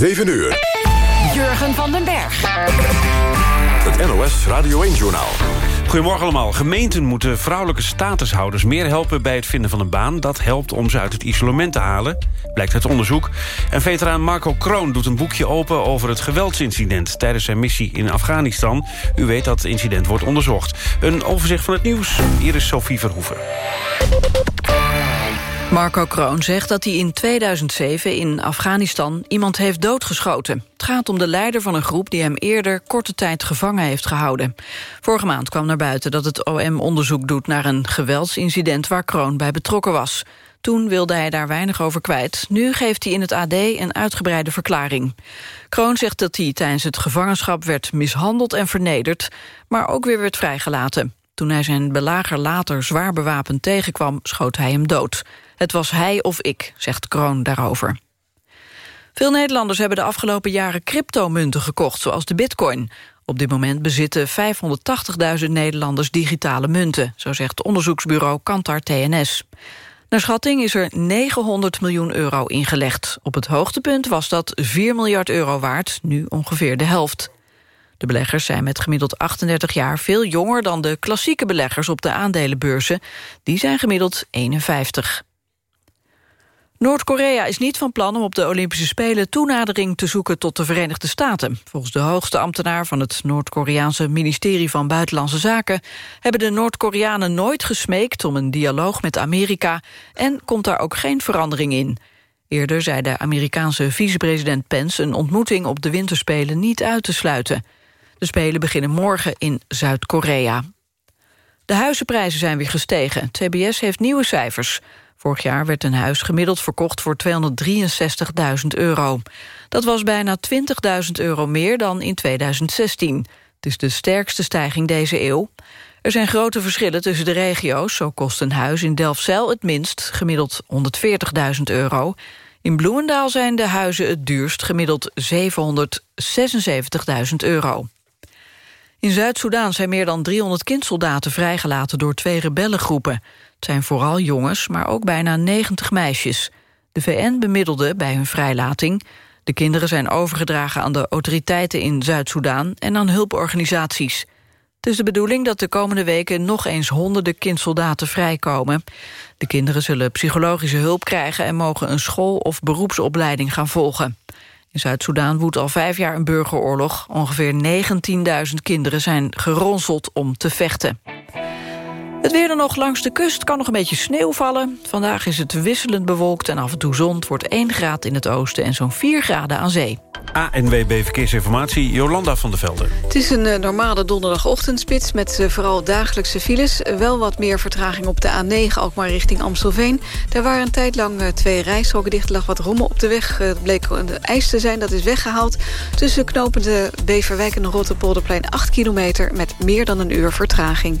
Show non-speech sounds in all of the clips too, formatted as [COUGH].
7 uur. Jurgen van den Berg. Het NOS Radio 1-journaal. Goedemorgen allemaal. Gemeenten moeten vrouwelijke statushouders meer helpen bij het vinden van een baan. Dat helpt om ze uit het isolement te halen, blijkt uit onderzoek. En veteraan Marco Kroon doet een boekje open over het geweldsincident... tijdens zijn missie in Afghanistan. U weet dat het incident wordt onderzocht. Een overzicht van het nieuws. Hier is Sophie Verhoeven. Marco Kroon zegt dat hij in 2007 in Afghanistan iemand heeft doodgeschoten. Het gaat om de leider van een groep die hem eerder korte tijd gevangen heeft gehouden. Vorige maand kwam naar buiten dat het OM onderzoek doet naar een geweldsincident waar Kroon bij betrokken was. Toen wilde hij daar weinig over kwijt. Nu geeft hij in het AD een uitgebreide verklaring. Kroon zegt dat hij tijdens het gevangenschap werd mishandeld en vernederd... maar ook weer werd vrijgelaten. Toen hij zijn belager later zwaar bewapend tegenkwam, schoot hij hem dood. Het was hij of ik, zegt Kroon daarover. Veel Nederlanders hebben de afgelopen jaren cryptomunten gekocht, zoals de bitcoin. Op dit moment bezitten 580.000 Nederlanders digitale munten, zo zegt onderzoeksbureau Kantar TNS. Naar schatting is er 900 miljoen euro ingelegd. Op het hoogtepunt was dat 4 miljard euro waard, nu ongeveer de helft. De beleggers zijn met gemiddeld 38 jaar veel jonger dan de klassieke beleggers op de aandelenbeurzen. Die zijn gemiddeld 51. Noord-Korea is niet van plan om op de Olympische Spelen toenadering te zoeken tot de Verenigde Staten. Volgens de hoogste ambtenaar van het Noord-Koreaanse ministerie van Buitenlandse Zaken hebben de Noord-Koreanen nooit gesmeekt om een dialoog met Amerika en komt daar ook geen verandering in. Eerder zei de Amerikaanse vicepresident Pence een ontmoeting op de winterspelen niet uit te sluiten. De Spelen beginnen morgen in Zuid-Korea. De huizenprijzen zijn weer gestegen. TBS heeft nieuwe cijfers. Vorig jaar werd een huis gemiddeld verkocht voor 263.000 euro. Dat was bijna 20.000 euro meer dan in 2016. Het is de sterkste stijging deze eeuw. Er zijn grote verschillen tussen de regio's. Zo kost een huis in Delfzijl het minst, gemiddeld 140.000 euro. In Bloemendaal zijn de huizen het duurst, gemiddeld 776.000 euro. In Zuid-Soedan zijn meer dan 300 kindsoldaten vrijgelaten door twee rebellengroepen. Het zijn vooral jongens, maar ook bijna 90 meisjes. De VN bemiddelde bij hun vrijlating. De kinderen zijn overgedragen aan de autoriteiten in Zuid-Soedan... en aan hulporganisaties. Het is de bedoeling dat de komende weken nog eens honderden kindsoldaten vrijkomen. De kinderen zullen psychologische hulp krijgen... en mogen een school- of beroepsopleiding gaan volgen. In Zuid-Soedan woedt al vijf jaar een burgeroorlog. Ongeveer 19.000 kinderen zijn geronseld om te vechten. Het weer dan nog langs de kust kan nog een beetje sneeuw vallen. Vandaag is het wisselend bewolkt en af en toe zon. Het wordt 1 graad in het oosten en zo'n 4 graden aan zee. ANWB Verkeersinformatie, Jolanda van der Velde. Het is een uh, normale donderdagochtendspits met uh, vooral dagelijkse files. Uh, wel wat meer vertraging op de A9, ook maar richting Amstelveen. Daar waren een tijd lang twee rijstroken dicht. lag wat rommel op de weg. Het bleek de ijs te zijn, dat is weggehaald. Tussen knopende Beverwijk en Rotterpolderplein 8 kilometer... met meer dan een uur vertraging.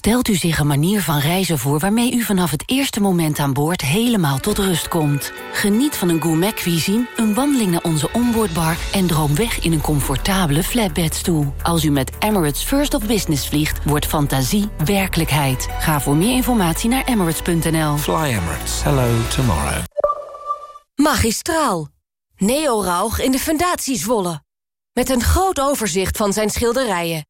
Stelt u zich een manier van reizen voor waarmee u vanaf het eerste moment aan boord helemaal tot rust komt. Geniet van een gourmet cuisine, een wandeling naar onze onboardbar en droom weg in een comfortabele flatbedstoel. Als u met Emirates First of Business vliegt, wordt fantasie werkelijkheid. Ga voor meer informatie naar emirates.nl. Fly Emirates. Hello tomorrow. Magistraal. Neo Rauch in de Fundatie Zwolle. Met een groot overzicht van zijn schilderijen.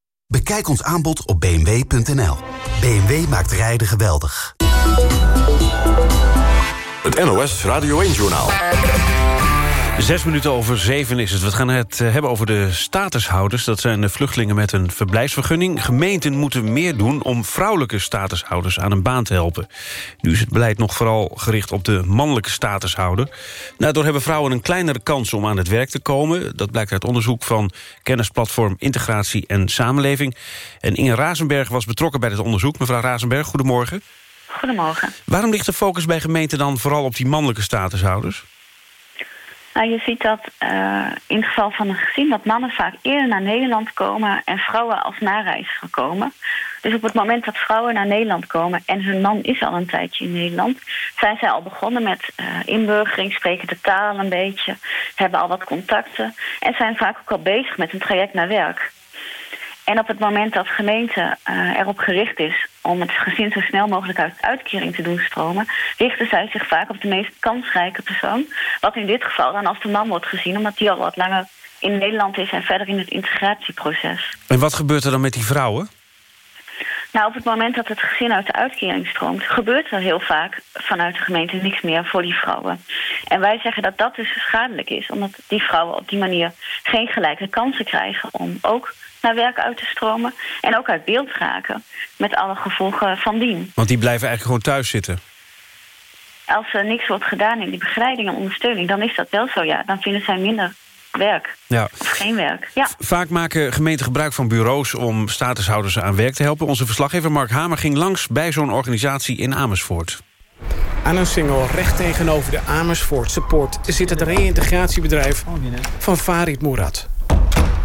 Bekijk ons aanbod op bmw.nl. BMW maakt rijden geweldig. Het NOS Radio 1-journaal. Zes minuten over zeven is het. We gaan het eh, hebben over de statushouders. Dat zijn de vluchtelingen met een verblijfsvergunning. Gemeenten moeten meer doen om vrouwelijke statushouders aan een baan te helpen. Nu is het beleid nog vooral gericht op de mannelijke statushouder. Daardoor hebben vrouwen een kleinere kans om aan het werk te komen. Dat blijkt uit onderzoek van kennisplatform Integratie en Samenleving. En Inge Razenberg was betrokken bij dit onderzoek. Mevrouw Razenberg, goedemorgen. Goedemorgen. Waarom ligt de focus bij gemeenten dan vooral op die mannelijke statushouders? Nou, je ziet dat uh, in het geval van een gezin... dat mannen vaak eerder naar Nederland komen... en vrouwen als nareiziger komen. Dus op het moment dat vrouwen naar Nederland komen... en hun man is al een tijdje in Nederland... zijn zij al begonnen met uh, inburgering, spreken de taal een beetje... hebben al wat contacten... en zijn vaak ook al bezig met een traject naar werk. En op het moment dat gemeente uh, erop gericht is om het gezin zo snel mogelijk uit uitkering te doen stromen, richten zij zich vaak op de meest kansrijke persoon. Wat in dit geval dan als de man wordt gezien, omdat die al wat langer in Nederland is en verder in het integratieproces. En wat gebeurt er dan met die vrouwen? Nou, op het moment dat het gezin uit de uitkering stroomt... gebeurt er heel vaak vanuit de gemeente niks meer voor die vrouwen. En wij zeggen dat dat dus schadelijk is... omdat die vrouwen op die manier geen gelijke kansen krijgen... om ook naar werk uit te stromen en ook uit beeld raken... met alle gevolgen van dien. Want die blijven eigenlijk gewoon thuis zitten? Als er niks wordt gedaan in die begeleiding en ondersteuning... dan is dat wel zo, ja. Dan vinden zij minder werk. Ja. Of geen werk, ja. Vaak maken gemeenten gebruik van bureaus om statushouders aan werk te helpen. Onze verslaggever Mark Hamer ging langs bij zo'n organisatie in Amersfoort. Aan een singel recht tegenover de Amersfoort Support zit het reïntegratiebedrijf van Farid Mourad.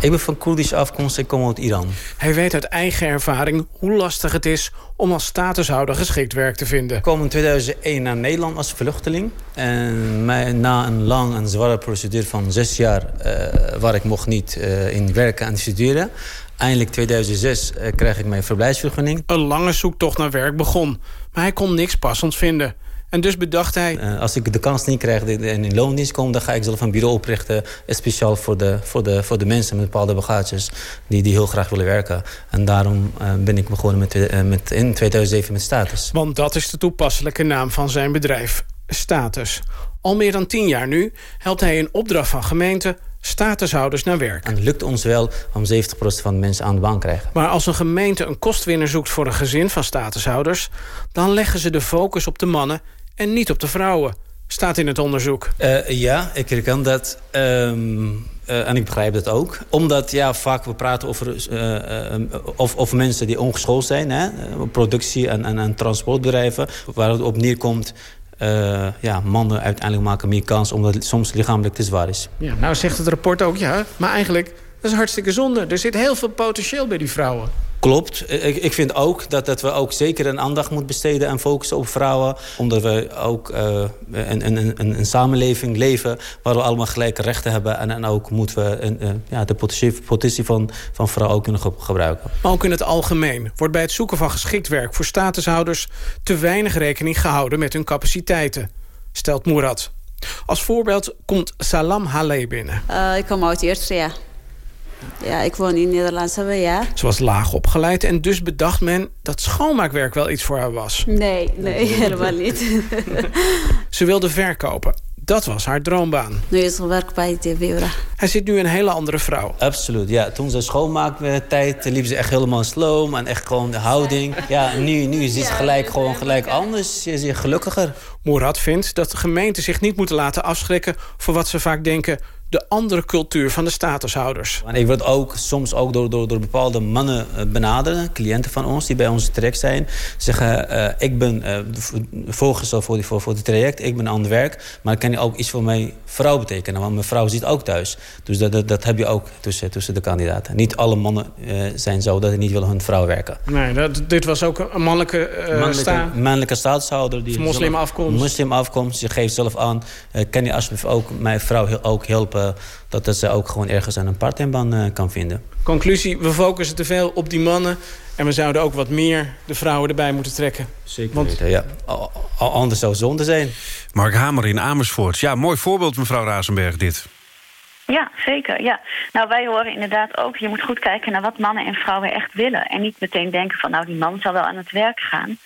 Ik ben van Koerdische afkomst, ik kom uit Iran. Hij weet uit eigen ervaring hoe lastig het is om als statushouder geschikt werk te vinden. Ik kwam in 2001 naar Nederland als vluchteling. En na een lang en zware procedure van zes jaar... Uh, waar ik mocht niet uh, in werken en studeren... Eindelijk 2006 uh, kreeg ik mijn verblijfsvergunning. Een lange zoektocht naar werk begon, maar hij kon niks passends vinden. En dus bedacht hij... Uh, als ik de kans niet krijg en in loondienst kom... dan ga ik zelf een bureau oprichten... speciaal voor de, voor de, voor de mensen met bepaalde bagages... die, die heel graag willen werken. En daarom uh, ben ik begonnen met, met, in 2007 met Status. Want dat is de toepasselijke naam van zijn bedrijf. Status. Al meer dan tien jaar nu helpt hij in opdracht van gemeenten statushouders naar werk. En het lukt ons wel om 70% van de mensen aan de baan te krijgen. Maar als een gemeente een kostwinner zoekt voor een gezin van statushouders... dan leggen ze de focus op de mannen en niet op de vrouwen. Staat in het onderzoek. Uh, ja, ik herken dat. Um, uh, en ik begrijp dat ook. Omdat ja, vaak we praten over, uh, of, over mensen die ongeschoold zijn. Hè? Productie- en, en, en transportbedrijven. Waar het op neerkomt uh, ja, mannen uiteindelijk maken meer kans... omdat het soms lichamelijk te zwaar is. Ja, nou zegt het rapport ook, ja. Maar eigenlijk, dat is hartstikke zonde. Er zit heel veel potentieel bij die vrouwen. Klopt. Ik, ik vind ook dat, dat we ook zeker een aandacht moeten besteden... en focussen op vrouwen. Omdat we ook uh, een, een, een, een samenleving leven... waar we allemaal gelijke rechten hebben. En, en ook moeten we een, uh, ja, de potentie, potentie van, van vrouwen ook kunnen ge gebruiken. Maar ook in het algemeen wordt bij het zoeken van geschikt werk... voor statushouders te weinig rekening gehouden met hun capaciteiten. Stelt Moerad. Als voorbeeld komt Salam Haleh binnen. Uh, ik kom uit Eritrea. Ja, ik woon in Nederland, ja. Ze was laag opgeleid en dus bedacht men dat schoonmaakwerk wel iets voor haar was. Nee, nee, [LAUGHS] helemaal niet. [LAUGHS] Ze wilde verkopen. Dat was haar droombaan. Nu is ze werk bij de bureau. Hij ziet nu een hele andere vrouw. Absoluut, ja. Toen ze schoonmaaktijd liep ze echt helemaal sloom. En echt gewoon de houding. Ja, nu, nu is het gelijk gewoon gelijk anders. Ze is gelukkiger. Moerad vindt dat de gemeenten zich niet moeten laten afschrikken... voor wat ze vaak denken de andere cultuur van de statushouders. En ik word ook soms ook door, door, door bepaalde mannen eh, benaderen, cliënten van ons die bij ons terecht zijn. Zeggen: uh, Ik ben uh, voorgesteld voor, die, voor, voor het traject, ik ben aan het werk, maar kan je ook iets voor mijn vrouw betekenen? Want mijn vrouw zit ook thuis. Dus dat, dat, dat heb je ook tussen, tussen de kandidaten. Niet alle mannen uh, zijn zo dat ze niet willen hun vrouw werken. Nee, dat, dit was ook een mannelijke, mannelijke, sta mannelijke staatshouder. Die moslim afkomst. Moslim afkomst. Je geeft zelf aan, kan je alsjeblieft ook mijn vrouw ook helpen dat, dat ze ook gewoon ergens aan een parttijmbaan uh, kan vinden. Conclusie, we focussen te veel op die mannen... en we zouden ook wat meer de wrouwen erbij moeten trekken. Zeker Want... weten, ja. Anders zou zonde zijn. Mark Hamer in Amersfoort. Ja, mooi voorbeeld, mevrouw Razenberg, dit. Ja, zeker. Ja. Nou, wij horen inderdaad ook... je moet goed kijken naar wat mannen en vrouwen echt willen. En niet meteen denken van... nou, die man zal wel aan het werk gaan.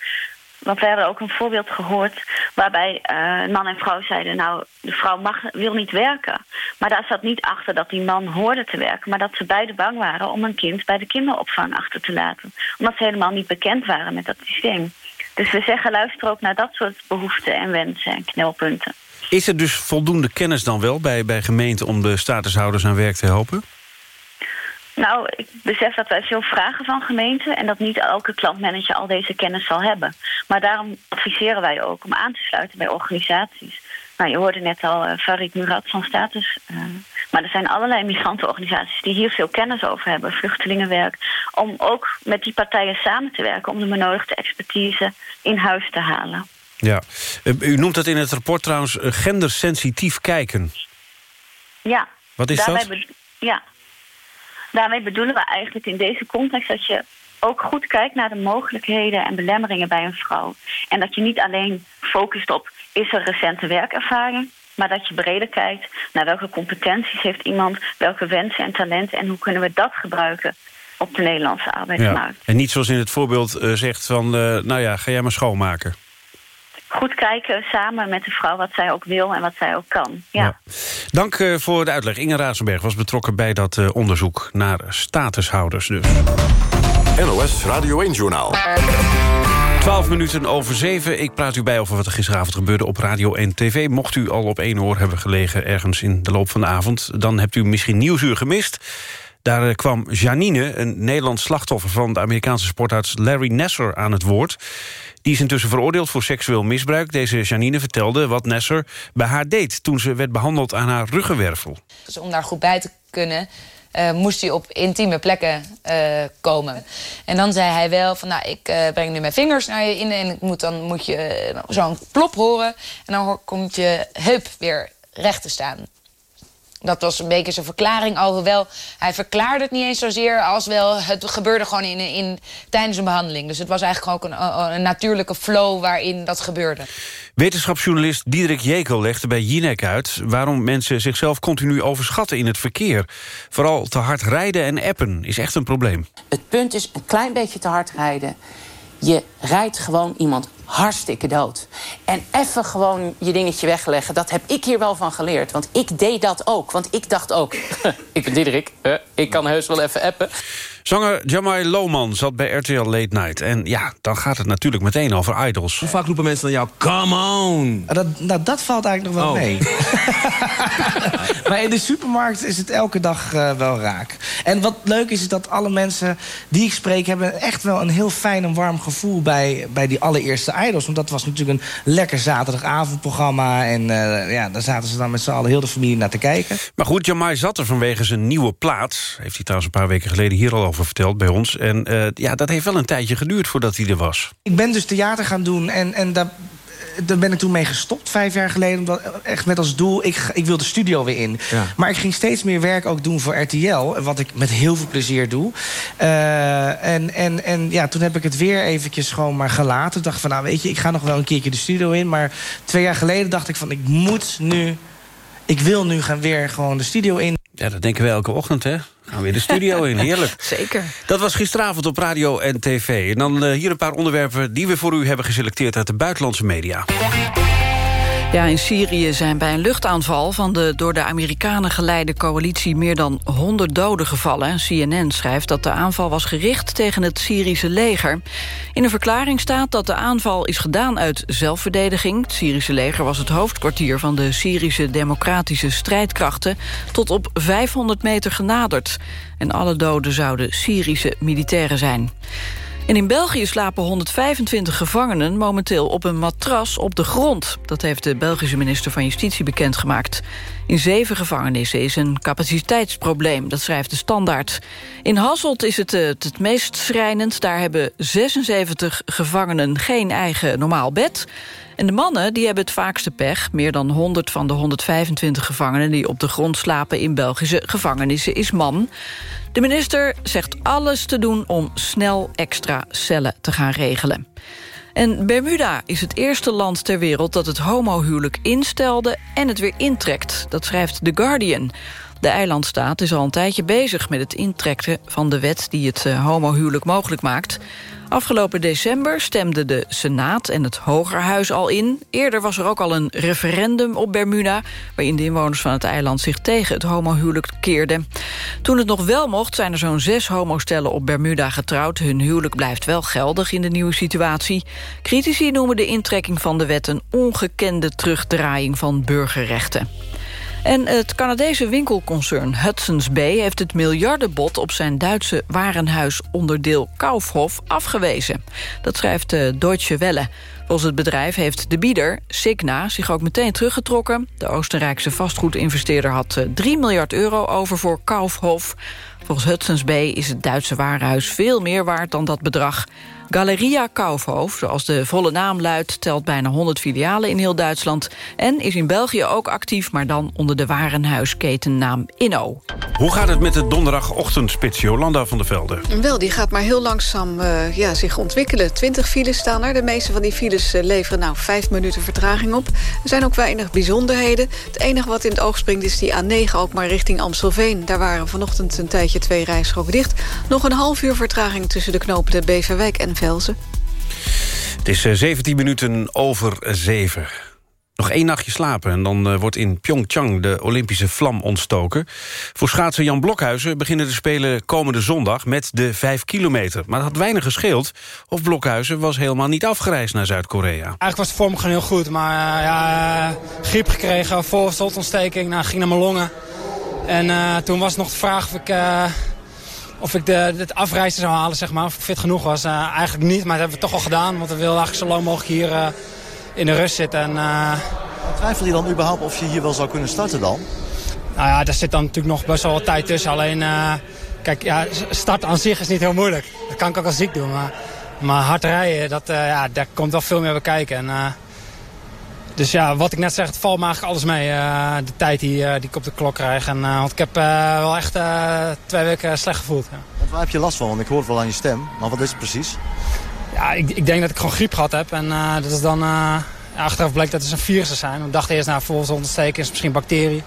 Want we hebben ook een voorbeeld gehoord waarbij uh, man en vrouw zeiden... nou, de vrouw mag, wil niet werken. Maar daar zat niet achter dat die man hoorde te werken... maar dat ze beide bang waren om een kind bij de kinderopvang achter te laten. Omdat ze helemaal niet bekend waren met dat systeem. Dus we zeggen, luister ook naar dat soort behoeften en wensen en knelpunten. Is er dus voldoende kennis dan wel bij, bij gemeenten... om de statushouders aan werk te helpen? Nou, ik besef dat wij veel vragen van gemeenten... en dat niet elke klantmanager al deze kennis zal hebben. Maar daarom adviseren wij ook om aan te sluiten bij organisaties. Nou, je hoorde net al uh, Farid Murat van Status. Uh, maar er zijn allerlei migrantenorganisaties die hier veel kennis over hebben. Vluchtelingenwerk. Om ook met die partijen samen te werken... om de benodigde expertise in huis te halen. Ja, u noemt dat in het rapport trouwens gendersensitief kijken. Ja. Wat is dat? Ja, Daarmee bedoelen we eigenlijk in deze context dat je ook goed kijkt naar de mogelijkheden en belemmeringen bij een vrouw. En dat je niet alleen focust op is er recente werkervaring, maar dat je breder kijkt naar welke competenties heeft iemand, welke wensen en talenten en hoe kunnen we dat gebruiken op de Nederlandse arbeidsmarkt. Ja. En niet zoals in het voorbeeld uh, zegt van, uh, nou ja, ga jij maar schoonmaken goed kijken samen met de vrouw wat zij ook wil en wat zij ook kan. Ja. Dank uh, voor de uitleg. Inge Razenberg was betrokken bij dat uh, onderzoek naar statushouders dus. NOS Radio 1-journaal. 12 minuten over 7. Ik praat u bij over wat er gisteravond gebeurde op radio en tv. Mocht u al op één oor hebben gelegen ergens in de loop van de avond... dan hebt u misschien Nieuwsuur gemist. Daar eh, kwam Janine, een Nederlands slachtoffer... van de Amerikaanse sportarts Larry Nasser aan het woord. Die is intussen veroordeeld voor seksueel misbruik. Deze Janine vertelde wat Nasser bij haar deed... toen ze werd behandeld aan haar ruggenwervel. Dus om daar goed bij te kunnen... Uh, moest hij op intieme plekken uh, komen. En dan zei hij wel van, nou, ik uh, breng nu mijn vingers naar je in... en ik moet, dan moet je zo'n plop horen... en dan komt je heup weer recht te staan. Dat was een beetje zijn verklaring. Alhoewel, hij verklaarde het niet eens zozeer als wel... het gebeurde gewoon in, in, tijdens een behandeling. Dus het was eigenlijk ook een, een natuurlijke flow waarin dat gebeurde. Wetenschapsjournalist Diederik Jekel legde bij Jinek uit... waarom mensen zichzelf continu overschatten in het verkeer. Vooral te hard rijden en appen is echt een probleem. Het punt is een klein beetje te hard rijden. Je rijdt gewoon iemand hartstikke dood. En even gewoon je dingetje wegleggen, dat heb ik hier wel van geleerd. Want ik deed dat ook. Want ik dacht ook, [LAUGHS] ik ben Diederik, ik kan heus wel even appen. Zanger Jamai Lohman zat bij RTL Late Night. En ja, dan gaat het natuurlijk meteen over idols. Hoe vaak roepen mensen dan jou, come on? Dat, nou, dat valt eigenlijk nog wel oh. mee. [LAUGHS] maar in de supermarkt is het elke dag uh, wel raak. En wat leuk is, is dat alle mensen die ik spreek... hebben echt wel een heel fijn en warm gevoel bij, bij die allereerste idols. Want dat was natuurlijk een lekker zaterdagavondprogramma. En uh, ja, daar zaten ze dan met z'n allen heel de familie naar te kijken. Maar goed, Jamai zat er vanwege zijn nieuwe plaat. Heeft hij trouwens een paar weken geleden hier al over verteld bij ons. En uh, ja, dat heeft wel een tijdje geduurd voordat hij er was. Ik ben dus theater gaan doen en, en daar daar ben ik toen mee gestopt, vijf jaar geleden. Omdat, echt met als doel, ik, ik wil de studio weer in. Ja. Maar ik ging steeds meer werk ook doen voor RTL. Wat ik met heel veel plezier doe. Uh, en, en, en ja, toen heb ik het weer eventjes gewoon maar gelaten. Ik dacht van, nou weet je, ik ga nog wel een keertje de studio in. Maar twee jaar geleden dacht ik van, ik moet nu... Ik wil nu gaan weer gewoon de studio in. Ja, dat denken we elke ochtend, hè? Gaan we weer de studio in, heerlijk. [LAUGHS] Zeker. Dat was gisteravond op radio en tv. En dan uh, hier een paar onderwerpen die we voor u hebben geselecteerd uit de buitenlandse media. Ja, in Syrië zijn bij een luchtaanval van de door de Amerikanen geleide coalitie meer dan 100 doden gevallen. CNN schrijft dat de aanval was gericht tegen het Syrische leger. In een verklaring staat dat de aanval is gedaan uit zelfverdediging. Het Syrische leger was het hoofdkwartier van de Syrische democratische strijdkrachten tot op 500 meter genaderd. En alle doden zouden Syrische militairen zijn. En in België slapen 125 gevangenen momenteel op een matras op de grond. Dat heeft de Belgische minister van Justitie bekendgemaakt. In zeven gevangenissen is een capaciteitsprobleem, dat schrijft de Standaard. In Hasselt is het het, het meest schrijnend. Daar hebben 76 gevangenen geen eigen normaal bed. En de mannen die hebben het vaakste pech. Meer dan 100 van de 125 gevangenen die op de grond slapen in Belgische gevangenissen is man. De minister zegt alles te doen om snel extra cellen te gaan regelen. En Bermuda is het eerste land ter wereld dat het homohuwelijk instelde en het weer intrekt. Dat schrijft The Guardian. De eilandstaat is al een tijdje bezig met het intrekken van de wet die het uh, homohuwelijk mogelijk maakt. Afgelopen december stemden de Senaat en het Hogerhuis al in. Eerder was er ook al een referendum op Bermuda... waarin de inwoners van het eiland zich tegen het homohuwelijk keerden. Toen het nog wel mocht, zijn er zo'n zes homostellen op Bermuda getrouwd. Hun huwelijk blijft wel geldig in de nieuwe situatie. Critici noemen de intrekking van de wet... een ongekende terugdraaiing van burgerrechten. En het Canadese winkelconcern Hudson's Bay... heeft het miljardenbod op zijn Duitse warenhuisonderdeel Kaufhof afgewezen. Dat schrijft de Deutsche Welle. Volgens het bedrijf heeft de bieder, Signa, zich ook meteen teruggetrokken. De Oostenrijkse vastgoedinvesteerder had 3 miljard euro over voor Kaufhof. Volgens Hudson's Bay is het Duitse warenhuis veel meer waard dan dat bedrag. Galeria Kaufhof, zoals de volle naam luidt... telt bijna 100 filialen in heel Duitsland... en is in België ook actief, maar dan onder de warenhuisketennaam Inno. Hoe gaat het met de donderdagochtendspits Jolanda van der Velde? Wel, die gaat maar heel langzaam uh, ja, zich ontwikkelen. 20 files staan er. De meeste van die files uh, leveren nou 5 minuten vertraging op. Er zijn ook weinig bijzonderheden. Het enige wat in het oog springt is die A9 ook maar richting Amstelveen. Daar waren vanochtend een tijdje twee rijstroken dicht. Nog een half uur vertraging tussen de knopen de Beverwijk en Velzen. Het is 17 minuten over 7. Nog één nachtje slapen en dan uh, wordt in Pyeongchang de Olympische vlam ontstoken. Voor schaatser Jan Blokhuizen beginnen de Spelen komende zondag met de 5 kilometer. Maar dat had weinig gescheeld of Blokhuizen was helemaal niet afgereisd naar Zuid-Korea. Eigenlijk was de vorm gewoon heel goed, maar uh, ja, griep gekregen, voorstotontsteking, nou, ging naar mijn longen. En uh, toen was nog de vraag of ik of ik de, het afreizen zou halen, zeg maar. Of ik fit genoeg was. Uh, eigenlijk niet, maar dat hebben we toch al gedaan. Want we wilden eigenlijk zo lang mogelijk hier uh, in de rust zitten. En, uh... Twijfel je dan überhaupt of je hier wel zou kunnen starten dan? Nou ja, daar zit dan natuurlijk nog best wel wat tijd tussen. Alleen, kijk, ja, starten aan zich is niet heel moeilijk. Dat kan ik ook als ziek doen. Maar, maar hard rijden, dat, ja, daar komt wel veel meer bij kijken. En, dus ja, wat ik net zeg, het valt me eigenlijk alles mee. Uh, de tijd die, uh, die ik op de klok krijg. En, uh, want ik heb wel echt twee weken slecht gevoeld. Ja. Want waar heb je last van? Want ik hoor het wel aan je stem. Maar wat is het precies? Ja, ik, ik denk dat ik gewoon griep gehad heb. En dat is dan... Ja, achteraf bleek dat het een virus zijn. We dachten eerst, nou, ontsteken is misschien bacterie.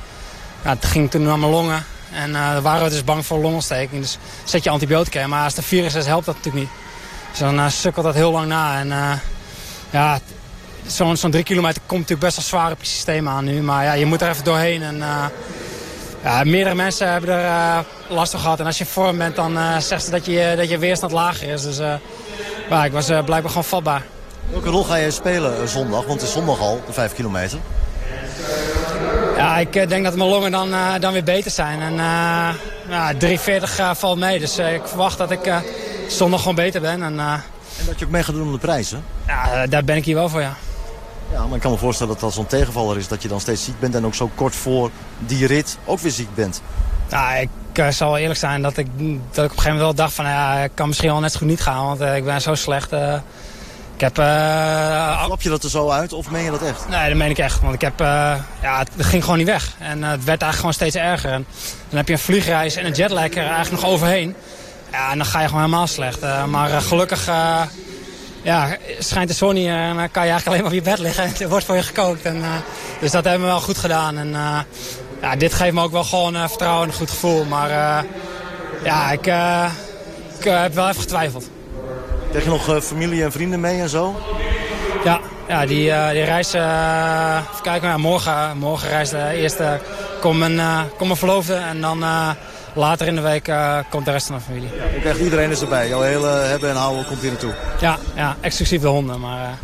Ja, het ging toen naar mijn longen. En daar waren we dus bang voor longontsteking. Dus zet je antibiotica. Maar als het een virus is, helpt dat natuurlijk niet. Dus dan sukkelt dat heel lang na. En ja, zo'n zo drie kilometer komt natuurlijk best wel zwaar op je systeem aan nu. Maar ja, je moet er even doorheen. En, uh, ja, meerdere mensen hebben er uh, last van gehad. En als je in vorm bent, dan uh, zegt ze dat je, dat je weerstand lager is. Dus ja, ik was blijkbaar gewoon vatbaar. Welke rol ga je spelen zondag? Want het is zondag al, de vijf kilometer. Ja, ik denk dat mijn longen dan, dan weer beter zijn. En ja, 3,40 valt mee. Dus ik verwacht dat ik zondag gewoon beter ben. En, en dat je ook mee gaat doen om de prijzen? Ja, daar ben ik hier wel voor, ja. Ja, maar ik kan me voorstellen dat dat zo'n tegenvaller is... dat je dan steeds ziek bent en ook zo kort voor die rit ook weer ziek bent. Ja, ik uh, zal eerlijk zijn dat ik, dat ik op een gegeven moment wel dacht van... ja, ik kan misschien wel net zo goed niet gaan, want uh, ik ben zo slecht. Uh, ik heb... Klap je dat er zo uit of meen je dat echt? Nee, dat meen ik echt. Want ik heb... ja, het, het, ging gewoon niet weg. En het werd eigenlijk gewoon steeds erger. En dan heb je een vliegreis en een jetlag er eigenlijk nog overheen. Ja, en dan ga je gewoon helemaal slecht. maar gelukkig ja, schijnt de zon hier en dan kan je eigenlijk alleen maar op je bed liggen. En [LAUGHS] er wordt voor je gekookt. En, uh, dus dat hebben we wel goed gedaan. En uh, ja, dit geeft me ook wel gewoon uh, vertrouwen en een goed gevoel. Maar ja, ik, ik heb wel even getwijfeld. Krijg je nog familie en vrienden mee en zo? Ja, ja, die, die reis... Even kijken, ja, morgen, morgen reist de eerste... Kom mijn, kom mijn verloofde en dan later in de week komt de rest van de familie. Ja, echt iedereen is erbij. Jouw hele hebben en houden komt hier naartoe. Ja, ja exclusief de honden, maar...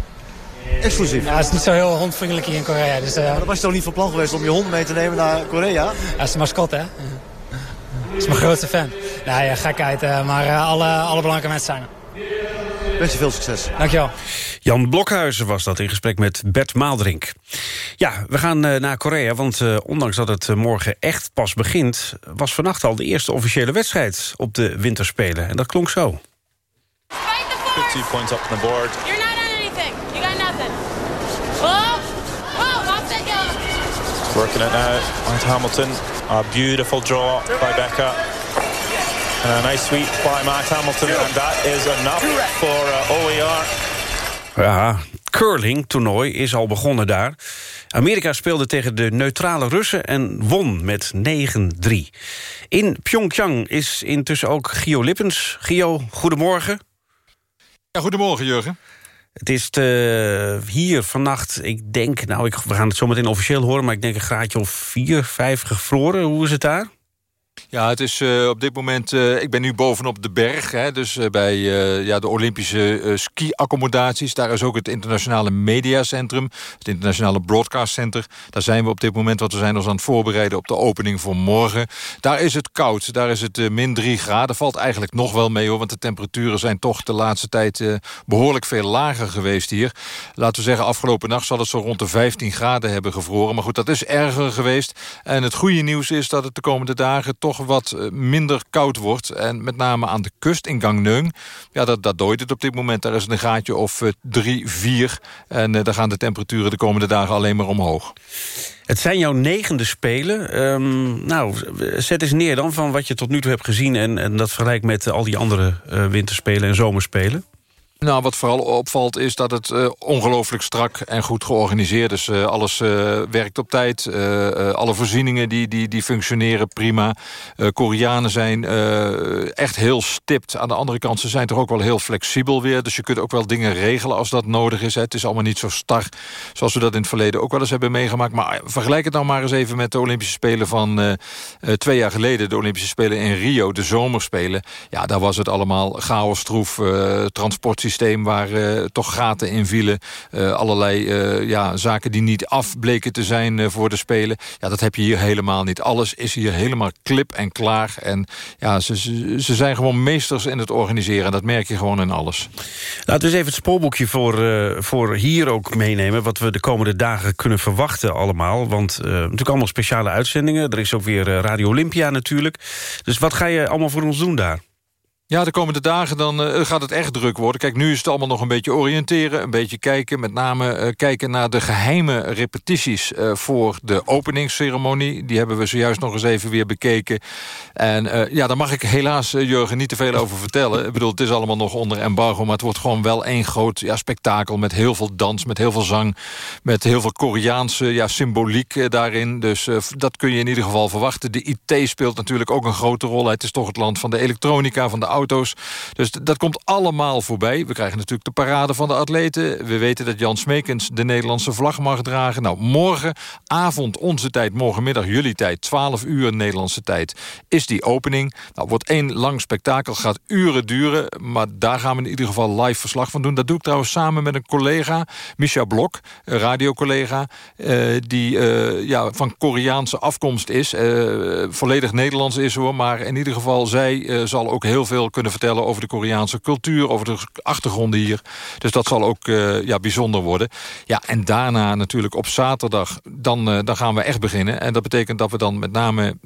Exclusief? Ja, het is niet zo heel hondvriendelijk hier in Korea. Dus, maar dan was je toch niet van plan geweest om je hond mee te nemen naar Korea? Ja, dat is een mascotte, hè? Dat is mijn grootste fan. Nee, ja, gekheid, maar alle, alle belangrijke mensen zijn er. Wens je veel succes. Dankjewel. Jan Blokhuizen was dat in gesprek met Bert Maaldrink. Ja, we gaan uh, naar Korea, want uh, ondanks dat het uh, morgen echt pas begint... was vannacht al de eerste officiële wedstrijd op de winterspelen. En dat klonk zo. Put two points up on the board. You're not on anything. You got nothing. Oh, oh, off that go. Working it now on Hamilton. A beautiful draw by Becca. And a nice sweep by Matt Hamilton. And that is enough for uh, OER. Ja, curling-toernooi is al begonnen daar. Amerika speelde tegen de neutrale Russen en won met 9-3. In Pyeongchang is intussen ook Gio Lippens. Gio, goedemorgen. Ja, goedemorgen, Jurgen. Het is te, hier vannacht, ik denk, nou, ik, we gaan het zo meteen officieel horen... maar ik denk een graadje of 4, 5 gevroren. Hoe is het daar? Ja, het is uh, op dit moment... Uh, ik ben nu bovenop de berg. Hè, dus uh, bij ja, de Olympische ski-accommodaties. Daar is ook het internationale mediacentrum. Het internationale broadcast center. Daar zijn we op dit moment. Want we zijn ons aan het voorbereiden op de opening voor morgen. Daar is het koud. Daar is het min 3 graden. Valt eigenlijk nog wel mee hoor. Want de temperaturen zijn toch de laatste tijd behoorlijk veel lager geweest hier. Laten we zeggen, afgelopen nacht zal het zo rond de 15 graden hebben gevroren. Maar goed, dat is erger geweest. En het goede nieuws is dat het de komende dagen toch wat eh, minder koud wordt. En met name aan de kust in Gangneung. Ja, dat, dat dooit het op dit moment. Daar is een gaatje of 3, uh, 4. En uh, daar gaan de temperaturen de komende dagen alleen maar omhoog. Het zijn jouw negende spelen. Um, nou, zet eens neer dan van wat je tot nu toe hebt gezien... en, en dat vergelijk met al die andere winterspelen en zomerspelen. Nou, wat vooral opvalt is dat het uh, ongelooflijk strak en goed georganiseerd is. Uh, alles uh, werkt op tijd. alle voorzieningen die, die, die functioneren prima. Koreanen zijn echt heel stipt. Aan de andere kant, ze zijn toch ook wel heel flexibel weer. Dus je kunt ook wel dingen regelen als dat nodig is. Het is allemaal niet zo star zoals we dat in het verleden ook wel eens hebben meegemaakt. Maar vergelijk het nou maar eens even met de Olympische Spelen van twee jaar geleden. De Olympische Spelen in Rio, de zomerspelen. Ja, daar was het allemaal chaos, troef, transportsysteem waar uh, toch gaten in vielen. Uh, allerlei uh, ja, zaken die niet af bleken te zijn voor de Spelen. Ja, dat heb je hier helemaal niet. Alles is hier helemaal klip en klaar. En ja, ze, ze, zijn gewoon meesters in het organiseren. Dat merk je gewoon in alles. Laten we even het spoorboekje voor, voor hier ook meenemen. Wat we de komende dagen kunnen verwachten allemaal. Want natuurlijk allemaal speciale uitzendingen. Er is ook weer Radio Olympia natuurlijk. Dus wat ga je allemaal voor ons doen daar? Ja, de komende dagen dan uh, gaat het echt druk worden. Kijk, nu is het allemaal nog een beetje oriënteren, een beetje kijken. Met name uh, kijken naar de geheime repetities uh, voor de openingsceremonie. Die hebben we zojuist nog eens even weer bekeken. En ja, daar mag ik helaas, Jurgen, niet te veel over vertellen. Ik bedoel, het is allemaal nog onder embargo... maar het wordt gewoon wel één groot ja, spektakel... met heel veel dans, met heel veel zang... met heel veel Koreaanse ja, symboliek daarin. Dus dat kun je in ieder geval verwachten. De IT speelt natuurlijk ook een grote rol. Het is toch het land van de elektronica, van de auto's. Dus dat komt allemaal voorbij. We krijgen natuurlijk de parade van de atleten. We weten dat Jan Smekens de Nederlandse vlag mag dragen. Nou, morgenavond, onze tijd, morgenmiddag, jullie tijd... 12 uur Nederlandse tijd, is die opening. Nou, wordt één lang spektakel, gaat uren duren... maar daar gaan we in ieder geval live verslag van doen. Dat doe ik trouwens samen met een collega, Micha Blok, radiocollega... Uh, die uh, ja, van Koreaanse afkomst is. Uh, volledig Nederlands is hoor, maar in ieder geval... zij zal ook heel veel kunnen vertellen over de Koreaanse cultuur... over de achtergronden hier. Dus dat zal ook uh, ja, bijzonder worden. Ja, en daarna natuurlijk op zaterdag, dan, uh, dan gaan we echt beginnen. En dat betekent dat we dan met name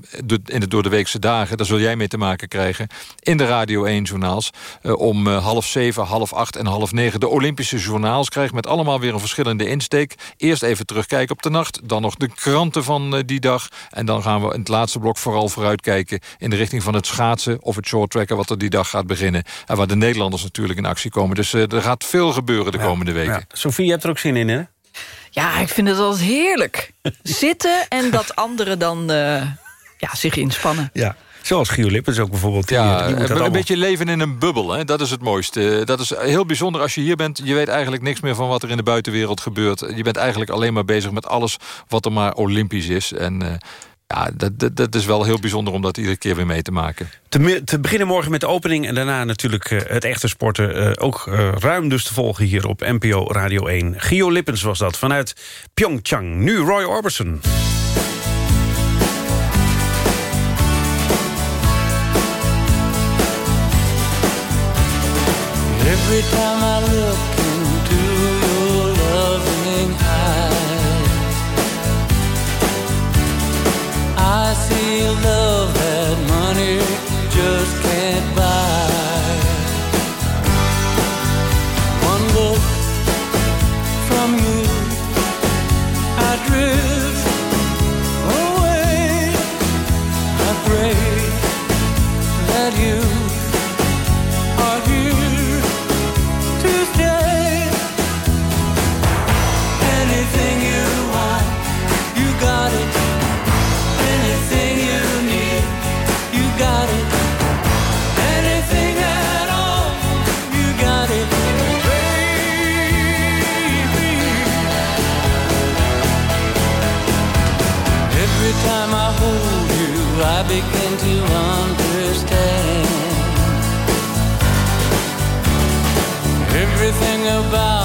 in de door de weekse dagen... daar zul jij mee te maken krijgen, in de Radio 1-journaals... Uh, om half zeven, half acht en half negen de Olympische journaals krijgen... met allemaal weer een verschillende insteek. Eerst even terugkijken op de nacht, dan nog de kranten van die dag... en dan gaan we in het laatste blok vooral vooruitkijken... in de richting van het schaatsen of het shorttracken... wat er die dag gaat beginnen. En waar de Nederlanders natuurlijk in actie komen. Dus uh, er gaat veel gebeuren de komende weken. Ja. Sofie, je hebt er ook zin in, hè? Ja, ik vind het altijd heerlijk. [LAUGHS] Zitten en dat anderen dan uh, ja, zich inspannen. Ja. Zoals Gio Lippens ook bijvoorbeeld. Ja, die moet dat een allemaal- beetje leven in een bubbel, hè? dat is het mooiste. Dat is heel bijzonder als je hier bent. Je weet eigenlijk niks meer van wat er in de buitenwereld gebeurt. Je bent eigenlijk alleen maar bezig met alles wat er maar olympisch is. En eh, ja, dat, dat, dat is wel heel bijzonder om dat iedere keer weer mee te maken. Te, te beginnen morgen met de opening en daarna natuurlijk eh, het echte sporten. eh, ook eh, ruim dus te volgen hier op NPO Radio 1. Gio Lippens was dat vanuit Pyeongchang. Nu Roy Orbison. Every time love about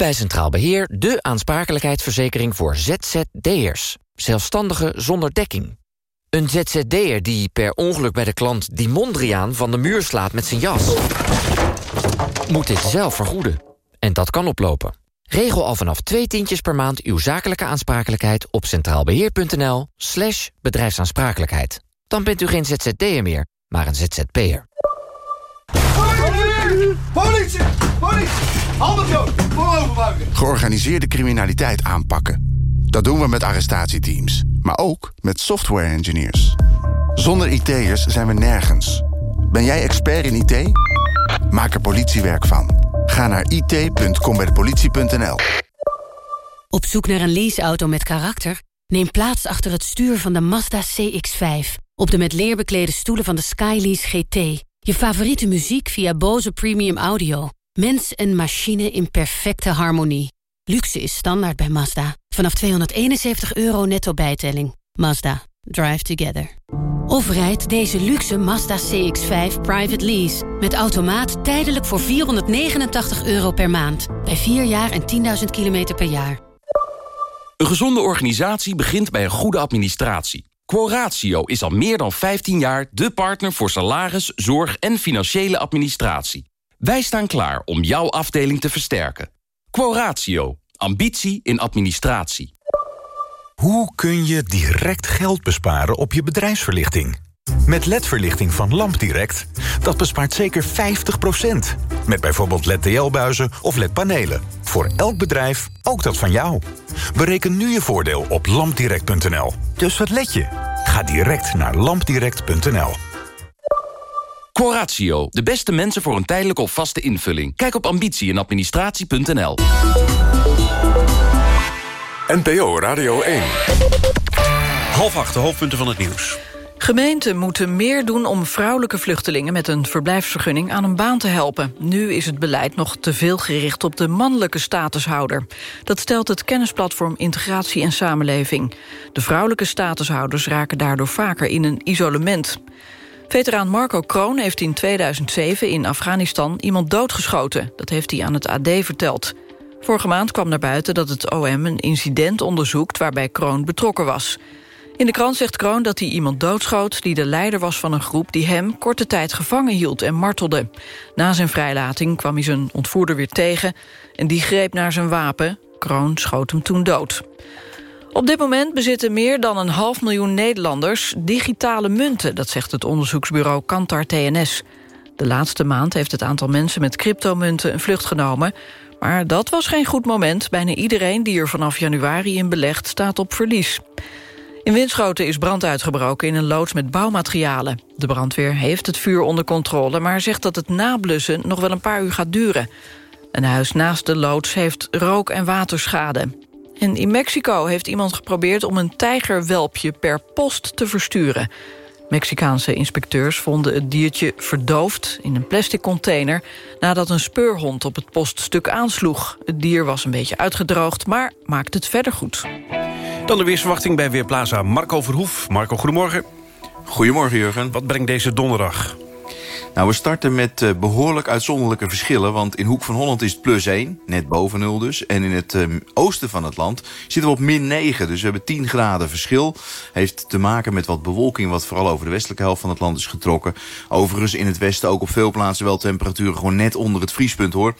bij Centraal Beheer de aansprakelijkheidsverzekering voor ZZD'ers. Zelfstandigen zonder dekking. Een ZZD'er die per ongeluk bij de klant die Mondriaan van de muur slaat met zijn jas. Moet dit zelf vergoeden. En dat kan oplopen. Regel al vanaf twee tientjes per maand uw zakelijke aansprakelijkheid op centraalbeheer.nl slash bedrijfsaansprakelijkheid. Dan bent u geen ZZD'er meer, maar een ZZP'er. Politie! Politie! Handen zo! Vooroverbuigen! Georganiseerde criminaliteit aanpakken. Dat doen we met arrestatieteams, maar ook met software engineers. Zonder IT'ers zijn we nergens. Ben jij expert in IT? Maak er politiewerk van. Ga naar it.combijdepolitie.nl Op zoek naar een leaseauto met karakter? Neem plaats achter het stuur van de Mazda CX-5. Op de met leer beklede stoelen van de Skylease GT. Je favoriete muziek via Bose Premium Audio. Mens en machine in perfecte harmonie. Luxe is standaard bij Mazda. Vanaf 271 euro netto bijtelling. Mazda. Drive together. Of rijd deze luxe Mazda CX-5 private lease. Met automaat tijdelijk voor 489 euro per maand. Bij 4 jaar en 10.000 kilometer per jaar. Een gezonde organisatie begint bij een goede administratie. Quoratio is al meer dan 15 jaar de partner voor salaris, zorg en financiële administratie. Wij staan klaar om jouw afdeling te versterken. Quoratio. Ambitie in administratie. Hoe kun je direct geld besparen op je bedrijfsverlichting? Met LED-verlichting van LampDirect, dat bespaart zeker 50%. Met bijvoorbeeld LED-TL-buizen of LED-panelen. Voor elk bedrijf, ook dat van jou. Bereken nu je voordeel op lampdirect.nl. Dus wat let je? Ga direct naar lampdirect.nl. Quoratio. De beste mensen voor een tijdelijke of vaste invulling. Kijk op ambitie en administratie.nl. NPO Radio 1. Half acht, de hoofdpunten van het nieuws. Gemeenten moeten meer doen om vrouwelijke vluchtelingen... met een verblijfsvergunning aan een baan te helpen. Nu is het beleid nog te veel gericht op de mannelijke statushouder. Dat stelt het kennisplatform Integratie en Samenleving. De vrouwelijke statushouders raken daardoor vaker in een isolement. Veteraan Marco Kroon heeft in 2007 in Afghanistan iemand doodgeschoten. Dat heeft hij aan het AD verteld. Vorige maand kwam naar buiten dat het OM een incident onderzoekt... waarbij Kroon betrokken was. In de krant zegt Kroon dat hij iemand doodschoot... die de leider was van een groep die hem korte tijd gevangen hield en martelde. Na zijn vrijlating kwam hij zijn ontvoerder weer tegen... en die greep naar zijn wapen. Kroon schoot hem toen dood. Op dit moment bezitten meer dan een half miljoen Nederlanders digitale munten, dat zegt het onderzoeksbureau Kantar TNS. De laatste maand heeft het aantal mensen met cryptomunten een vlucht genomen, maar dat was geen goed moment. Bijna iedereen die er vanaf januari in belegt staat op verlies. In Winschoten is brand uitgebroken in een loods met bouwmaterialen. De brandweer heeft het vuur onder controle, maar zegt dat het nablussen nog wel een paar uur gaat duren. Een huis naast de loods heeft rook- en waterschade. En in Mexico heeft iemand geprobeerd om een tijgerwelpje per post te versturen. Mexicaanse inspecteurs vonden het diertje verdoofd in een plastic container... nadat een speurhond op het poststuk aansloeg. Het dier was een beetje uitgedroogd, maar maakt het verder goed. Dan de weersverwachting bij Weerplaza Marco Verhoef. Marco, goedemorgen. Goedemorgen, Jurgen. Wat brengt deze donderdag? Nou, we starten met uh, behoorlijk uitzonderlijke verschillen. Want in Hoek van Holland is het plus 1, net boven nul dus. En in het um, oosten van het land zitten we op min 9. Dus we hebben 10 graden verschil. Heeft te maken met wat bewolking... wat vooral over de westelijke helft van het land is getrokken. Overigens in het westen ook op veel plaatsen wel temperaturen... gewoon net onder het vriespunt, hoor.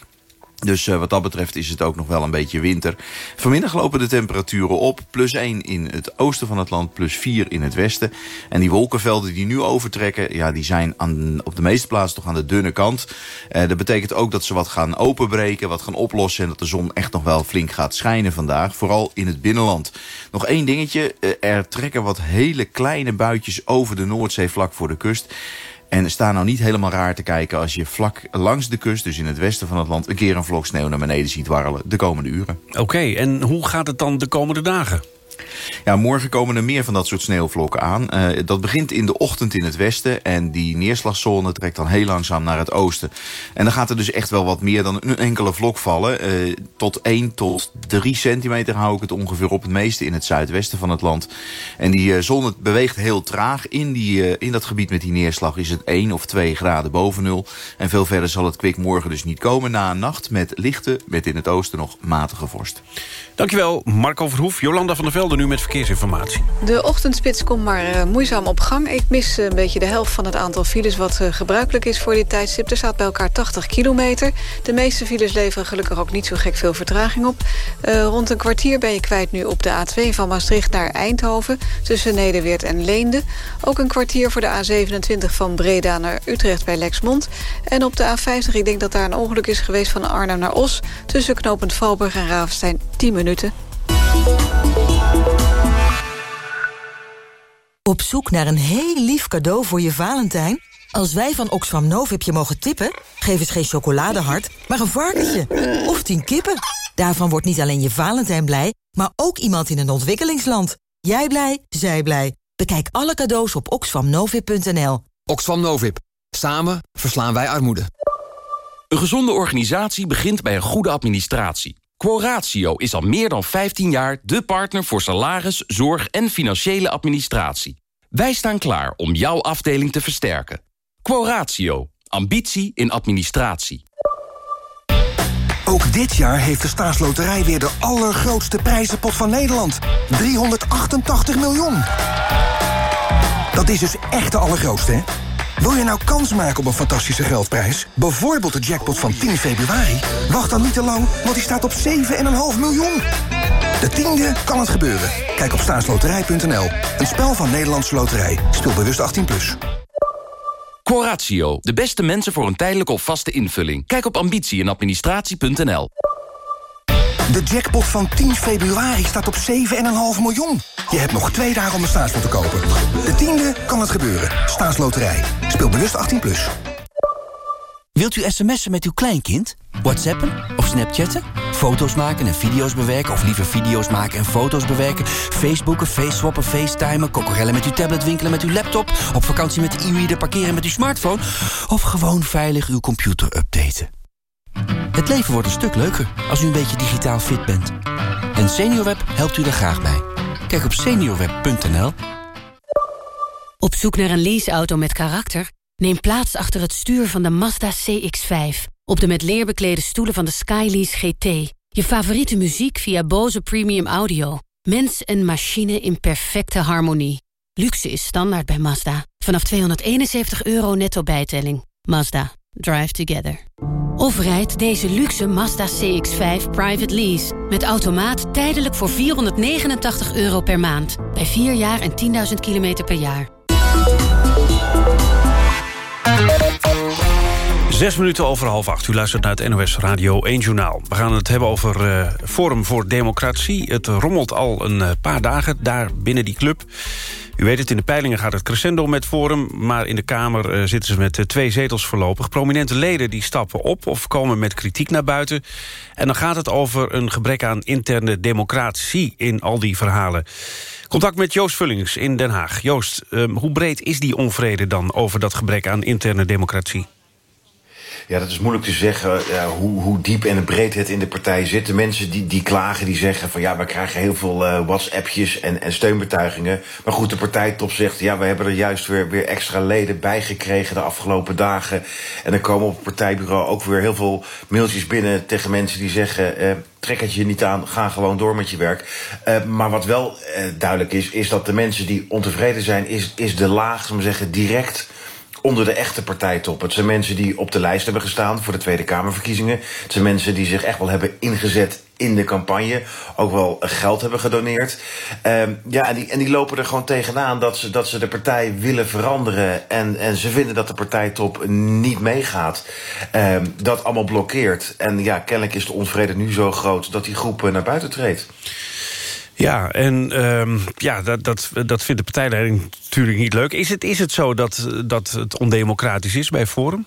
Dus uh, wat dat betreft is het ook nog wel een beetje winter. Vanmiddag lopen de temperaturen op. Plus 1 in het oosten van het land, plus 4 in het westen. En die wolkenvelden die nu overtrekken... Ja, die zijn aan, op de meeste plaatsen toch aan de dunne kant. Uh, dat betekent ook dat ze wat gaan openbreken, wat gaan oplossen... en dat de zon echt nog wel flink gaat schijnen vandaag. Vooral in het binnenland. Nog één dingetje. Uh, er trekken wat hele kleine buitjes over de Noordzee vlak voor de kust... En sta nou niet helemaal raar te kijken als je vlak langs de kust... dus in het westen van het land, een keer een vlok sneeuw naar beneden ziet warrelen de komende uren. Oké, en hoe gaat het dan de komende dagen? Ja, morgen komen er meer van dat soort sneeuwvlokken aan. Uh, dat begint in de ochtend in het westen. En die neerslagzone trekt dan heel langzaam naar het oosten. En dan gaat er dus echt wel wat meer dan een enkele vlok vallen. Uh, tot 1 tot 3 centimeter hou ik het ongeveer op het meeste in het zuidwesten van het land. En die uh, zon beweegt heel traag. In, die, in dat gebied met die neerslag is het 1 of 2 graden boven nul. En veel verder zal het kwik morgen dus niet komen na een nacht met lichte, met in het oosten nog matige vorst. Dankjewel, Marco Verhoef. Jolanda van der Velde nu met verkeersinformatie. De ochtendspits komt maar uh, moeizaam op gang. Ik mis uh, een beetje de helft van het aantal files... wat uh, gebruikelijk is voor dit tijdstip. Er staat bij elkaar 80 kilometer. De meeste files leveren gelukkig ook niet zo gek veel vertraging op. rond een kwartier ben je kwijt nu op de A2 van Maastricht naar Eindhoven... tussen Nederweert en Leende. Ook een kwartier voor de A27 van Breda naar Utrecht bij Lexmond. En op de A50, ik denk dat daar een ongeluk is geweest... van Arnhem naar Os, tussen knooppunt Valburg en Ravenstein 10 minuten. Op zoek naar een heel lief cadeau voor je Valentijn? Als wij van Oxfam Novib je mogen tippen... geef eens geen chocoladehart, maar een varkentje. Of tien kippen. Daarvan wordt niet alleen je Valentijn blij... maar ook iemand in een ontwikkelingsland. Jij blij, zij blij. Bekijk alle cadeaus op oxfamnovib.nl. Oxfam Novib. Samen verslaan wij armoede. Een gezonde organisatie begint bij een goede administratie. Quoratio is al meer dan 15 jaar de partner voor salaris, zorg en financiële administratie. Wij staan klaar om jouw afdeling te versterken. Quoratio. Ambitie in administratie. Ook dit jaar heeft de staatsloterij weer de allergrootste prijzenpot van Nederland. 388 miljoen. Dat is dus echt de allergrootste, hè? Wil je nou kans maken op een fantastische geldprijs? Bijvoorbeeld de jackpot van 10 februari? Wacht dan niet te lang, want die staat op 7,5 miljoen. De tiende kan het gebeuren. Kijk op staatsloterij.nl. Een spel van Nederlandse Loterij. Speel bewust 18+. Plus. Quoratio. De beste mensen voor een tijdelijke of vaste invulling. Kijk op ambitie en administratie.nl. De jackpot van 10 februari staat op 7,5 miljoen. Je hebt nog twee dagen om een staatslot te kopen. De tiende kan het gebeuren. Staatsloterij. Speel bewust 18+. Plus. Wilt u sms'en met uw kleinkind? Whatsappen of snapchatten? Foto's maken en video's bewerken of liever video's maken en foto's bewerken? Facebooken, faceswappen, facetimen, kokorellen met uw tablet winkelen met uw laptop? Op vakantie met de e-reader parkeren met uw smartphone? Of gewoon veilig uw computer updaten? Het leven wordt een stuk leuker als u een beetje digitaal fit bent. En SeniorWeb helpt u daar graag bij. Kijk op seniorweb.nl. Op zoek naar een leaseauto met karakter? Neem plaats achter het stuur van de Mazda CX-5. Op de met leer beklede stoelen van de Skylease GT. Je favoriete muziek via Bose Premium Audio. Mens en machine in perfecte harmonie. Luxe is standaard bij Mazda. Vanaf 271 euro netto bijtelling. Mazda. Drive together. Of rijd deze luxe Mazda CX-5 private lease. Met automaat tijdelijk voor 489 euro per maand. Bij 4 jaar en 10.000 kilometer per jaar. Zes minuten over half acht. U luistert naar het NOS Radio 1 Journaal. We gaan het hebben over uh, Forum voor Democratie. Het rommelt al een uh, paar dagen daar binnen die club. U weet het, in de peilingen gaat het crescendo met Forum... maar in de Kamer uh, zitten ze met twee zetels voorlopig. Prominente leden die stappen op of komen met kritiek naar buiten. En dan gaat het over een gebrek aan interne democratie... in al die verhalen. Contact met Joost Vullings in Den Haag. Joost, uh, hoe breed is die onvrede dan over dat gebrek aan interne democratie? Ja, dat is moeilijk te zeggen ja, hoe, hoe diep en breed het in de partij zit. De mensen die, die klagen, die zeggen van ja, we krijgen heel veel uh, WhatsAppjes en, en steunbetuigingen. Maar goed, de partijtop zegt ja, we hebben er juist weer, weer extra leden bij gekregen de afgelopen dagen. En dan komen op het partijbureau ook weer heel veel mailtjes binnen tegen mensen die zeggen... Uh, trek het je niet aan, ga gewoon door met je werk. Maar wat wel duidelijk is, is dat de mensen die ontevreden zijn... is, is de laag, zullen we zeggen, direct onder de echte partijtop. Het zijn mensen die op de lijst hebben gestaan voor de Tweede Kamerverkiezingen. Het zijn mensen die zich echt wel hebben ingezet in de campagne. Ook wel geld hebben gedoneerd. Um, ja, en die, en die lopen er gewoon tegenaan dat ze, dat ze de partij willen veranderen. En, en ze vinden dat de partijtop niet meegaat. Um, dat allemaal blokkeert. En ja, kennelijk is de onvrede nu zo groot dat die groep naar buiten treedt. Ja, en um, ja, dat, dat, dat vindt de partijleiding natuurlijk niet leuk. Is het, is het zo dat, dat het ondemocratisch is bij Forum?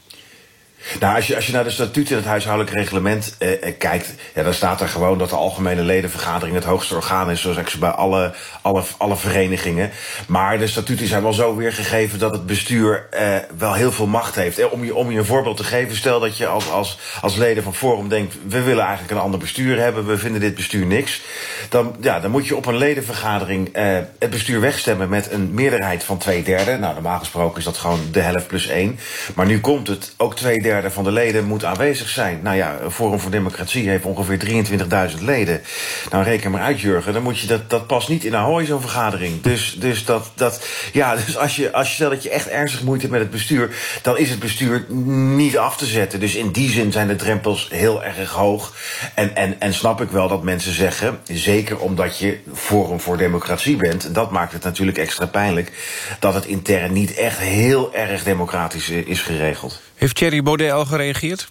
Nou, als je, als je naar de statuut in het huishoudelijk reglement eh, kijkt... Ja, dan staat er gewoon dat de algemene ledenvergadering het hoogste orgaan is... zoals ik ze bij alle, alle, alle verenigingen. Maar de statuten zijn wel zo weergegeven dat het bestuur eh, wel heel veel macht heeft. Eh, om, je, om je een voorbeeld te geven, stel dat je als, als, als leden van Forum denkt... we willen eigenlijk een ander bestuur hebben, we vinden dit bestuur niks... dan, ja, dan moet je op een ledenvergadering eh, het bestuur wegstemmen... met een meerderheid van twee derde. Nou, normaal gesproken is dat gewoon de helft plus één. Maar nu komt het ook twee derde van de leden moet aanwezig zijn. Nou ja, Forum voor Democratie heeft ongeveer 23.000 leden. Nou, reken maar uit, Jurgen. Dan moet je dat, dat past niet in Ahoy, zo'n vergadering. Dus, dus, dat, dat, ja, [LAUGHS] dus als, je, als je dat je echt ernstig moeite hebt met het bestuur... dan is het bestuur niet af te zetten. Dus in die zin zijn de drempels heel erg hoog. En, en, en snap ik wel dat mensen zeggen... zeker omdat je Forum voor Democratie bent... en dat maakt het natuurlijk extra pijnlijk... dat het intern niet echt heel erg democratisch is geregeld. Heeft Thierry Baudet al gereageerd?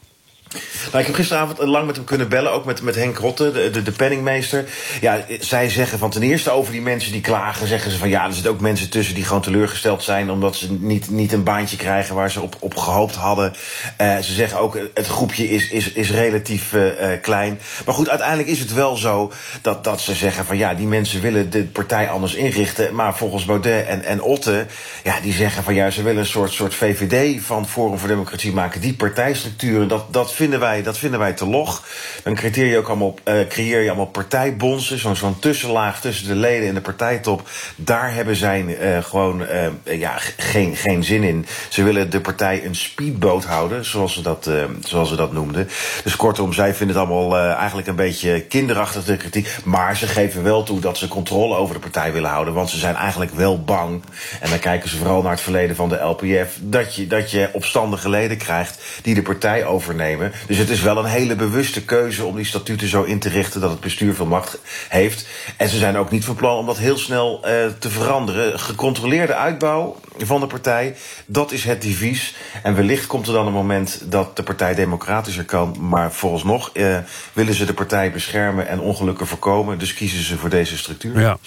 Nou, ik heb gisteravond lang met hem kunnen bellen, ook met, met Henk Rotte, de, de, de penningmeester. Ja, zij zeggen van ten eerste over die mensen die klagen, zeggen ze van ja, er zitten ook mensen tussen die gewoon teleurgesteld zijn omdat ze niet, niet een baantje krijgen waar ze op, op gehoopt hadden. Uh, ze zeggen ook het groepje is, is, is relatief uh, klein. Maar goed, uiteindelijk is het wel zo dat, dat ze zeggen van ja, die mensen willen de partij anders inrichten. Maar volgens Baudet en, en Otte, ja, die zeggen van ja, ze willen een soort, soort VVD van Forum voor Democratie maken. Die partijstructuren, dat, dat vinden wij, dat vinden wij te log. Dan creëer je ook allemaal, uh, creëer je allemaal partijbonzen, zo'n zo'n tussenlaag tussen de leden en de partijtop. Daar hebben zij uh, gewoon uh, ja, geen, geen zin in. Ze willen de partij een speedboot houden, zoals ze dat, zoals ze dat noemden. Dus kortom, zij vinden het allemaal eigenlijk een beetje kinderachtig de kritiek. Maar ze geven wel toe dat ze controle over de partij willen houden. Want ze zijn eigenlijk wel bang. En dan kijken ze vooral naar het verleden van de LPF. Dat je, dat je opstandige leden krijgt die de partij overnemen. Dus het is wel een hele bewuste keuze om die statuten zo in te richten dat het bestuur veel macht heeft. En ze zijn ook niet van plan om dat heel snel uh, te veranderen. Gecontroleerde uitbouw van de partij, dat is het devies. En wellicht komt er dan een moment dat de partij democratischer kan. Maar vooralsnog uh, willen ze de partij beschermen en ongelukken voorkomen. Dus kiezen ze voor deze structuur. Ja.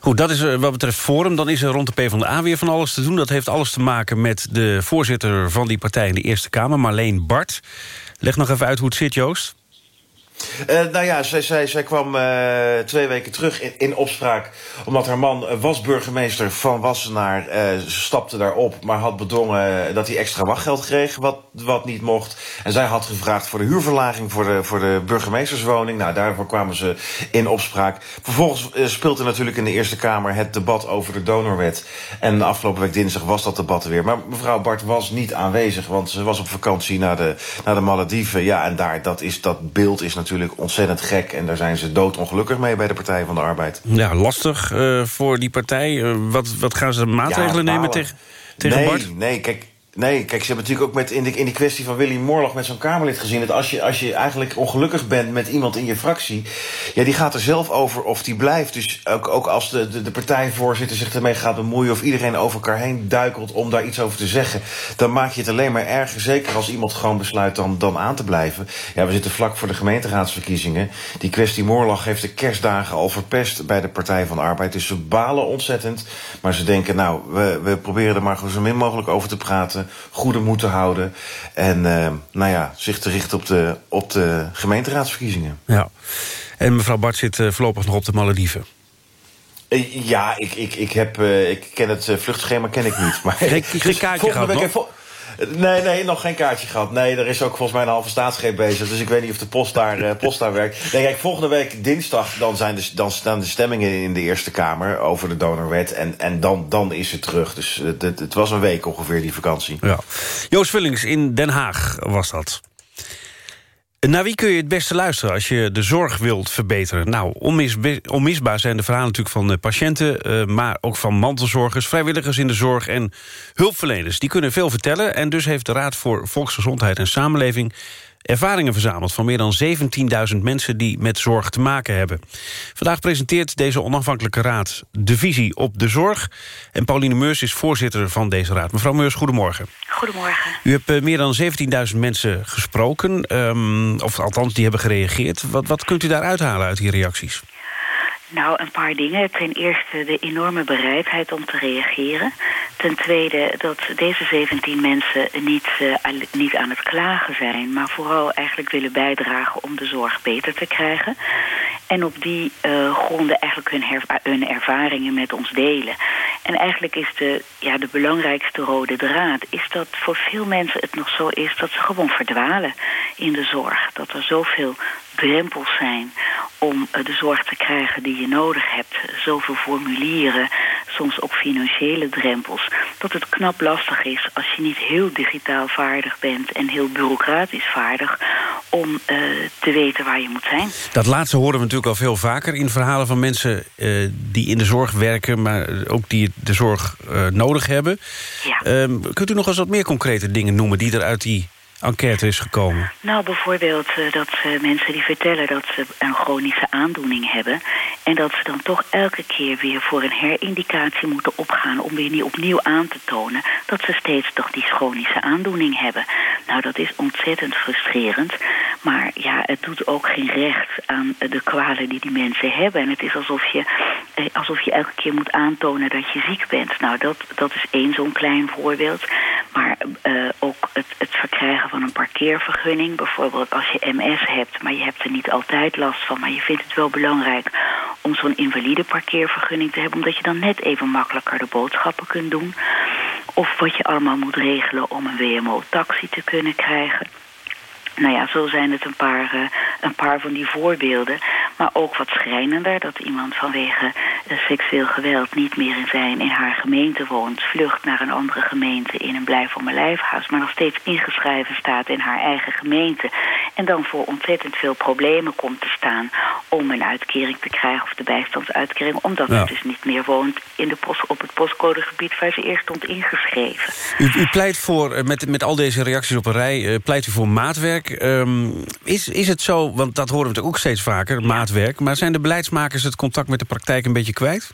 Goed, dat is wat betreft Forum. Dan is er rond de PvdA weer van alles te doen. Dat heeft alles te maken met de voorzitter van die partij in de Eerste Kamer, Marleen Bart. Leg nog even uit hoe het zit, Joost. Uh, nou ja, zij, zij, zij kwam uh, twee weken terug in, in, opspraak... omdat haar man was burgemeester van Wassenaar. Ze stapte daarop, maar had bedongen dat hij extra wachtgeld kreeg... Wat, wat niet mocht. En zij had gevraagd voor de huurverlaging voor de, voor de burgemeesterswoning. Nou, daarvoor kwamen ze in opspraak. Vervolgens speelt natuurlijk in de Eerste Kamer het debat over de donorwet. En afgelopen week dinsdag was dat debat er weer. Maar mevrouw Bart was niet aanwezig, want ze was op vakantie naar de, naar de Malediven. Ja, en daar, dat, is, dat beeld is natuurlijk natuurlijk ontzettend gek. En daar zijn ze doodongelukkig mee bij de Partij van de Arbeid. Ja, lastig uh, voor die partij. Uh, wat, wat gaan ze maatregelen ja, nemen tegen, tegen nee, Bart? Nee, kijk, Nee, kijk, ze hebben natuurlijk ook met in, de, in die kwestie van Willy Moorlach met zo'n Kamerlid gezien. Dat als je, als je eigenlijk ongelukkig bent met iemand in je fractie. Ja, die gaat er zelf over of die blijft. Dus ook, ook als de, de, partijvoorzitter zich ermee gaat bemoeien. of iedereen over elkaar heen duikelt om daar iets over te zeggen. dan maak je het alleen maar erger. Zeker als iemand gewoon besluit dan, dan aan te blijven. Ja, we zitten vlak voor de gemeenteraadsverkiezingen. Die kwestie Moorlach heeft de kerstdagen al verpest bij de Partij van de Arbeid. Dus ze balen ontzettend. Maar ze denken, nou, we, we proberen er maar zo min mogelijk over te praten goede moeten houden. En uh, nou ja, zich te richten op de, op de gemeenteraadsverkiezingen. Ja. En mevrouw Bart zit uh, voorlopig nog op de Malediven. Ja, ik, ik, ik, heb, ik ken het vluchtschema ken ik niet. Maar geen, geen kaartje gehad, week Nee, nee, nog geen kaartje gehad. Nee, er is ook volgens mij een halve staatsgreep bezig. Dus ik weet niet of de post daar, uh, post daar werkt. Nee, kijk, volgende week dinsdag dan zijn dan staan de stemmingen in de Eerste Kamer over de donorwet. En, en dan, dan is het terug. Dus het, het, het was een week ongeveer, die vakantie. Ja. Joost Vullings in Den Haag was dat. Naar wie kun je het beste luisteren als je de zorg wilt verbeteren? Nou, onmisbaar zijn de verhalen natuurlijk van de patiënten... Uh, maar ook van mantelzorgers, vrijwilligers in de zorg en hulpverleners. Die kunnen veel vertellen en dus heeft de Raad voor Volksgezondheid en Samenleving ervaringen verzameld van meer dan 17.000 mensen die met zorg te maken hebben. Vandaag presenteert deze onafhankelijke raad de visie op de zorg. En Pauline Meurs is voorzitter van deze raad. Mevrouw Meurs, goedemorgen. Goedemorgen. U hebt uh, meer dan 17.000 mensen gesproken, um, of althans die hebben gereageerd. Wat, wat kunt u daar uithalen uit die reacties? Nou, een paar dingen. Ten eerste de enorme bereidheid om te reageren. Ten tweede dat deze 17 mensen niet, uh, niet aan het klagen zijn... maar vooral eigenlijk willen bijdragen om de zorg beter te krijgen. En op die uh, gronden eigenlijk hun, hun, ervaringen met ons delen. En eigenlijk is de, ja, de belangrijkste rode draad... is dat voor veel mensen het nog zo is dat ze gewoon verdwalen in de zorg. Dat er zoveel drempels zijn om eh, de zorg te krijgen die je nodig hebt. Zoveel formulieren, soms ook financiële drempels. Dat het knap lastig is als je niet heel digitaal vaardig bent... en heel bureaucratisch vaardig om uh, te weten waar je moet zijn. Dat laatste horen we natuurlijk al veel vaker in verhalen van mensen... Uh, die in de zorg werken, maar ook die de zorg uh, nodig hebben. Ja. Um, kunt u nog eens wat meer concrete dingen noemen... die er uit die enquête is gekomen? Nou, bijvoorbeeld uh, dat uh, mensen die vertellen dat ze een chronische aandoening hebben... en dat ze dan toch elke keer weer voor een herindicatie moeten opgaan... om weer niet opnieuw aan te tonen dat ze steeds toch die chronische aandoening hebben. Nou, dat is ontzettend frustrerend. Maar ja, het doet ook geen recht aan de kwalen die die mensen hebben. En het is alsof je, eh, alsof je elke keer moet aantonen dat je ziek bent. Nou, dat, dat is één zo'n klein voorbeeld. Maar uh, ook het, het verkrijgen van een parkeervergunning. Bijvoorbeeld als je MS hebt, maar je hebt er niet altijd last van... maar je vindt het wel belangrijk om zo'n invalide parkeervergunning te hebben... omdat je dan net even makkelijker de boodschappen kunt doen. Of wat je allemaal moet regelen om een WMO-taxi te kunnen krijgen... Nou ja, zo zijn het een paar, uh, een paar van die voorbeelden. Maar ook wat schrijnender dat iemand vanwege uh, seksueel geweld niet meer in zijn in haar gemeente woont, vlucht naar een andere gemeente in een blijf voor mijn lijfhuis, maar nog steeds ingeschreven staat in haar eigen gemeente. En dan voor ontzettend veel problemen komt te staan om een uitkering te krijgen of de bijstandsuitkering, omdat ze dus niet meer woont in de post, op het postcodegebied waar ze eerst stond ingeschreven. U, u pleit voor, eh, met, met al deze reacties op een rij, eh, pleit u voor maatwerk. Ehm, is, is het zo, want dat horen we natuurlijk ook steeds vaker, maatwerk... maar zijn de beleidsmakers het contact met de praktijk een beetje kwijt?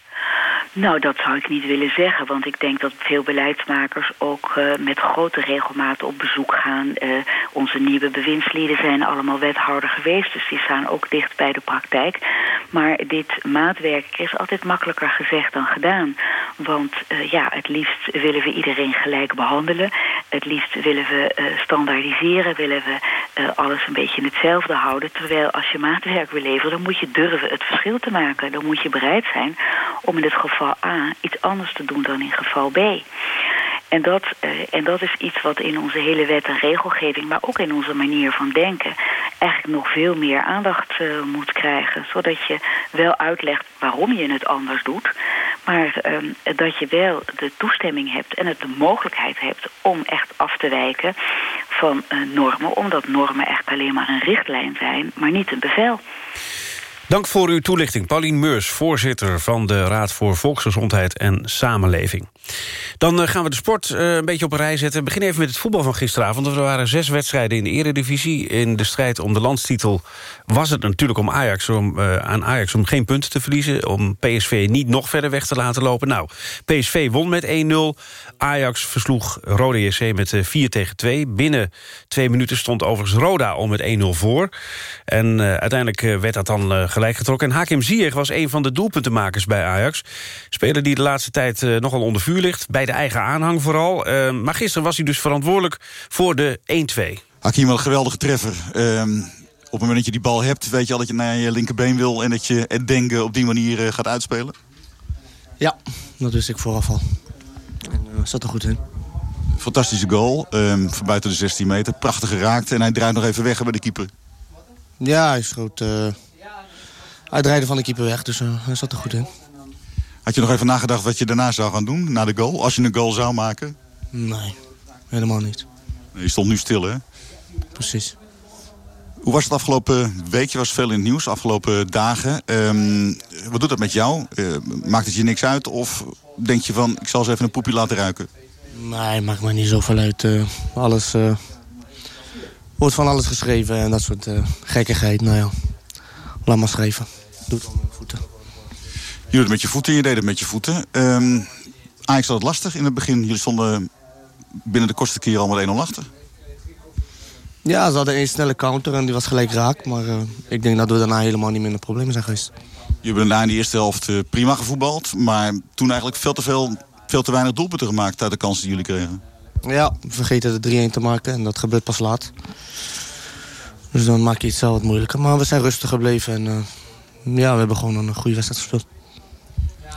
Nou, dat zou ik niet willen zeggen, want ik denk dat veel beleidsmakers ook eh, met grote regelmaat op bezoek gaan. Eh, onze nieuwe bewindslieden zijn allemaal wethouder geweest, dus die staan ook dicht bij de praktijk. Maar dit maatwerk is altijd makkelijker gezegd dan gedaan. Want eh, ja, het liefst willen we iedereen gelijk behandelen. Het liefst willen we eh, standaardiseren, willen we eh, alles een beetje hetzelfde houden. Terwijl als je maatwerk wil leveren, dan moet je durven het verschil te maken. Dan moet je bereid zijn om in het geval A iets anders te doen dan in geval B. En dat, eh, en dat is iets wat in onze hele wet en regelgeving, maar ook in onze manier van denken, eigenlijk nog veel meer aandacht eh, moet krijgen. Zodat je wel uitlegt waarom je het anders doet, maar eh, dat je wel de toestemming hebt en het de mogelijkheid hebt om echt af te wijken van eh, normen, omdat normen echt alleen maar een richtlijn zijn, maar niet een bevel. Dank voor uw toelichting. Paulien Meurs, voorzitter van de Raad voor Volksgezondheid en Samenleving. Dan eh, gaan we de sport eh, een beetje op een rij zetten. We beginnen even met het voetbal van gisteravond. Er waren zes wedstrijden in de eredivisie. In de strijd om de landstitel was het natuurlijk om Ajax, om, eh, aan Ajax... om geen punten te verliezen, om PSV niet nog verder weg te laten lopen. Nou, PSV won met 1-0. Ajax versloeg Rode JC met eh, 4 tegen 2. Binnen twee minuten stond overigens Roda al met 1-0 voor. En uiteindelijk werd dat dan eh, gelijk getrokken. En Hakim Ziyech was een van de doelpuntenmakers bij Ajax. Speler die de laatste tijd nogal onder vuur ligt. Bij de eigen aanhang vooral. Eh, maar gisteren was hij dus verantwoordelijk voor de 1-2. Hakim, wel een geweldige treffer. Ehm, op het moment dat je die bal hebt, weet je al dat je naar je linkerbeen wil... en dat je het denken op die manier eh, gaat uitspelen? Ja, dat wist ik vooraf al. En eh, zat er goed in. Fantastische goal, ehm, van buiten de 16 meter. Prachtig geraakt en hij draait nog even weg bij de keeper. Ja, hij schoot uh, uit rijden van de keeper weg, dus uh, hij zat er goed in. Had je nog even nagedacht wat je daarna zou gaan doen, na de goal? Als je een goal zou maken? Nee, helemaal niet. Je stond nu stil, hè? Precies. Hoe was het afgelopen week? Je was veel in het nieuws, afgelopen dagen. Um, wat doet dat met jou? Uh, maakt het je niks uit? Of denk je van, ik zal eens even een poepje laten ruiken? Nee, maakt me niet zoveel uit. Uh, alles... Uh, wordt van alles geschreven en dat soort gekkigheid. Nou ja, laat maar schrijven. Doe het mijn voeten. Je doet het met je voeten, je deed het met je voeten. Um, Ajax had het lastig in het begin. Jullie stonden binnen de kortste keer al met 1-0 achter. Ja, ze hadden een snelle counter en die was gelijk raak. Maar uh, ik denk dat we daarna helemaal niet meer in de problemen zijn geweest. Je hebt daarna in de eerste helft uh, prima gevoetbald. Maar toen eigenlijk veel te, veel, veel te weinig doelpunten gemaakt uit de kansen die jullie kregen. Ja, we vergeten de 3-1 te maken en dat gebeurt pas laat. Dus dan maak je het zelf wat moeilijker. Maar we zijn rustig gebleven en uh, ja, we hebben gewoon een goede wedstrijd gespeeld.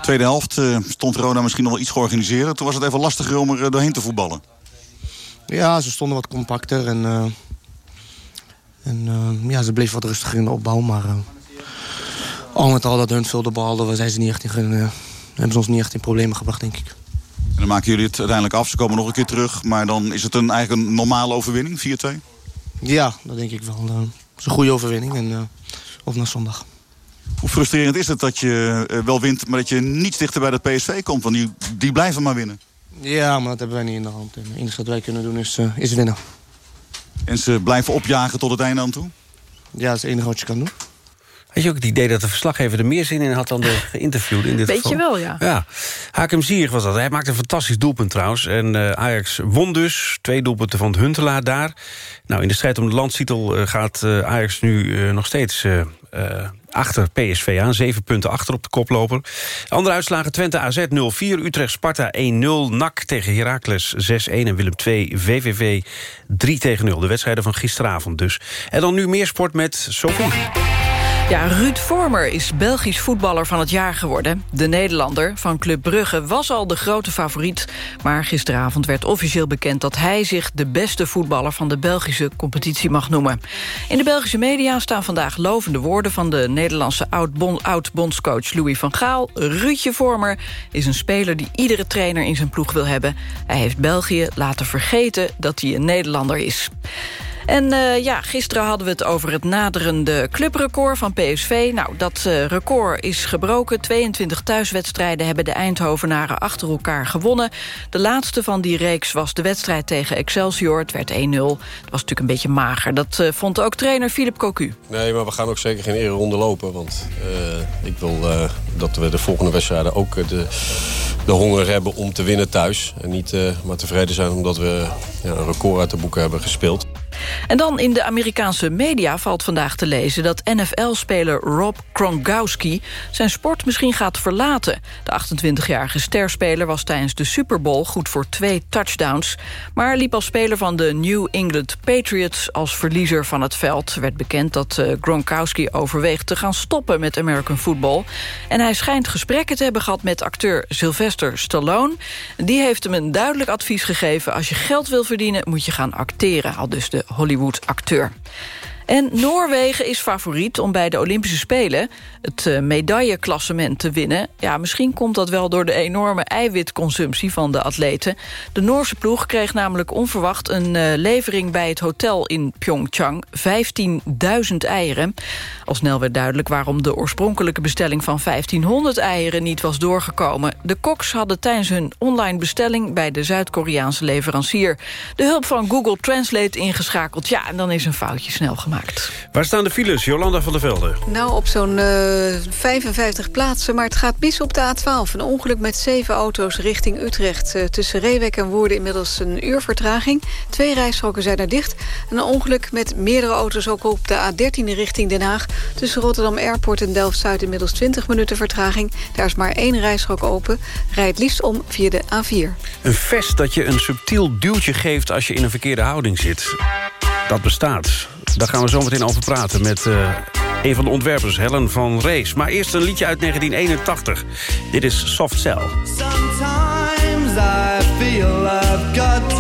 Tweede helft uh, stond Roda misschien nog wel iets georganiseerd. Toen was het even lastiger om er doorheen te voetballen. Ja, ze stonden wat compacter en, uh, en uh, ja, ze bleven wat rustiger in de opbouw. Maar al met al dat hun veel de bal hadden, zijn ze niet echt in, hebben ze ons niet echt in problemen gebracht, denk ik. En dan maken jullie het uiteindelijk af. Ze komen nog een keer terug. Maar dan is het een, eigenlijk een normale overwinning, 4-2? Ja, dat denk ik wel. Het is een goede overwinning. En, of na zondag. Hoe frustrerend is het dat je uh, wel wint, maar dat je niet dichter bij de PSV komt? Want die, die blijven maar winnen. Ja, maar dat hebben wij niet in de hand. En het enige wat wij kunnen doen is, uh, is winnen. En ze blijven opjagen tot het einde aan toe? Ja, dat is het enige wat je kan doen. Had je ook het idee dat de verslaggever er meer zin in had dan de [LAUGHS] geïnterviewde in dit Weet geval? je wel, ja. Ja. Hakem Ziyech was dat. Hij maakte een fantastisch doelpunt trouwens. En uh, Ajax won dus. Twee doelpunten van het Huntelaar daar. Nou, in de strijd om de landstitel uh, gaat uh, Ajax nu nog steeds achter PSV aan. Zeven punten achter op de koploper. Andere uitslagen Twente AZ 0-4, Utrecht Sparta 1-0... NAC tegen Heracles 6-1 en Willem 2 VVV 3 0. De wedstrijden van gisteravond dus. En dan nu meer sport met Sophie. Ja, Ruud Vormer is Belgisch voetballer van het jaar geworden. De Nederlander van Club Brugge was al de grote favoriet... maar gisteravond werd officieel bekend dat hij zich... de beste voetballer van de Belgische competitie mag noemen. In de Belgische media staan vandaag lovende woorden... van de Nederlandse oud-bondscoach Louis van Gaal. Ruudje Vormer is een speler die iedere trainer in zijn ploeg wil hebben. Hij heeft België laten vergeten dat hij een Nederlander is. En uh, ja, gisteren hadden we het over het naderende clubrecord van PSV. Nou, dat uh, record is gebroken. 22 thuiswedstrijden hebben de Eindhovenaren achter elkaar gewonnen. De laatste van die reeks was de wedstrijd tegen Excelsior. Het werd 1-0. Het was natuurlijk een beetje mager. Dat uh, vond ook trainer Philip Cocu. Nee, maar we gaan ook zeker geen ronde lopen. Want ik wil dat we de volgende wedstrijden ook de, de honger hebben om te winnen thuis. En niet maar tevreden zijn omdat we ja, een record uit de boeken hebben gespeeld. En dan in de Amerikaanse media valt vandaag te lezen... dat NFL-speler Rob Gronkowski zijn sport misschien gaat verlaten. De 28-jarige sterspeler was tijdens de Super Bowl goed voor twee touchdowns... maar liep als speler van de New England Patriots als verliezer van het veld. Er werd bekend dat uh, Gronkowski overweegt te gaan stoppen met American football. En hij schijnt gesprekken te hebben gehad met acteur Sylvester Stallone. Die heeft hem een duidelijk advies gegeven... als je geld wil verdienen, moet je gaan acteren, al dus de Hollywood-acteur. En Noorwegen is favoriet om bij de Olympische Spelen... het uh, medailleklassement te winnen. Ja, misschien komt dat wel door de enorme eiwitconsumptie van de atleten. De Noorse ploeg kreeg namelijk onverwacht een uh, levering... bij het hotel in Pyeongchang, 15.000 eieren. Al snel werd duidelijk waarom de oorspronkelijke bestelling... van 1500 eieren niet was doorgekomen. De koks hadden tijdens hun online bestelling... bij de Zuid-Koreaanse leverancier... de hulp van Google Translate ingeschakeld. Ja, en dan is een foutje snel gemaakt. Waar staan de files, Jolanda van der Velde? Nou, op zo'n uh, 55 plaatsen, maar het gaat mis op de A12. Een ongeluk met zeven auto's richting Utrecht. Uh, tussen Reewek en Woerden inmiddels een uur vertraging. Twee rijstroken zijn er dicht. Een ongeluk met meerdere auto's ook op de A13 richting Den Haag. Tussen Rotterdam Airport en Delft-Zuid inmiddels 20 minuten vertraging. Daar is maar één rijstrook open. Rijd liefst om via de A4. Een vest dat je een subtiel duwtje geeft als je in een verkeerde houding zit. Dat bestaat. Daar gaan we zo meteen over praten met uh, een van de ontwerpers, Helen van Rees. Maar eerst een liedje uit 1981. Dit is Soft Cell. Sometimes I feel I've got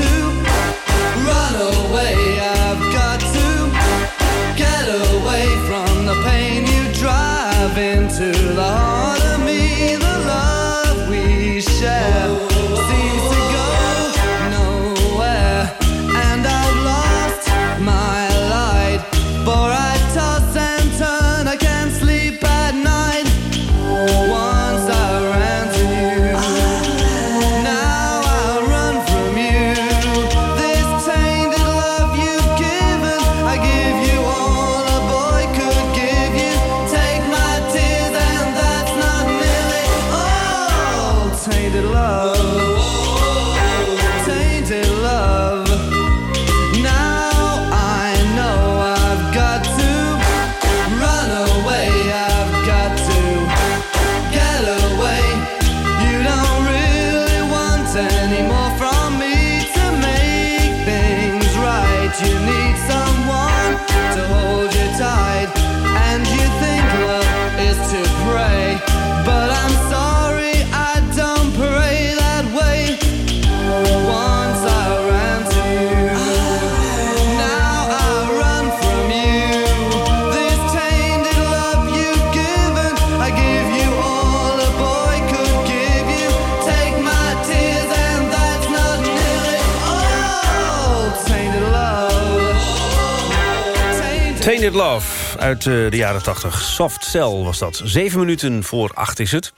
Love uit uh, de jaren 80. Soft Cell was dat. Zeven minuten voor acht is het.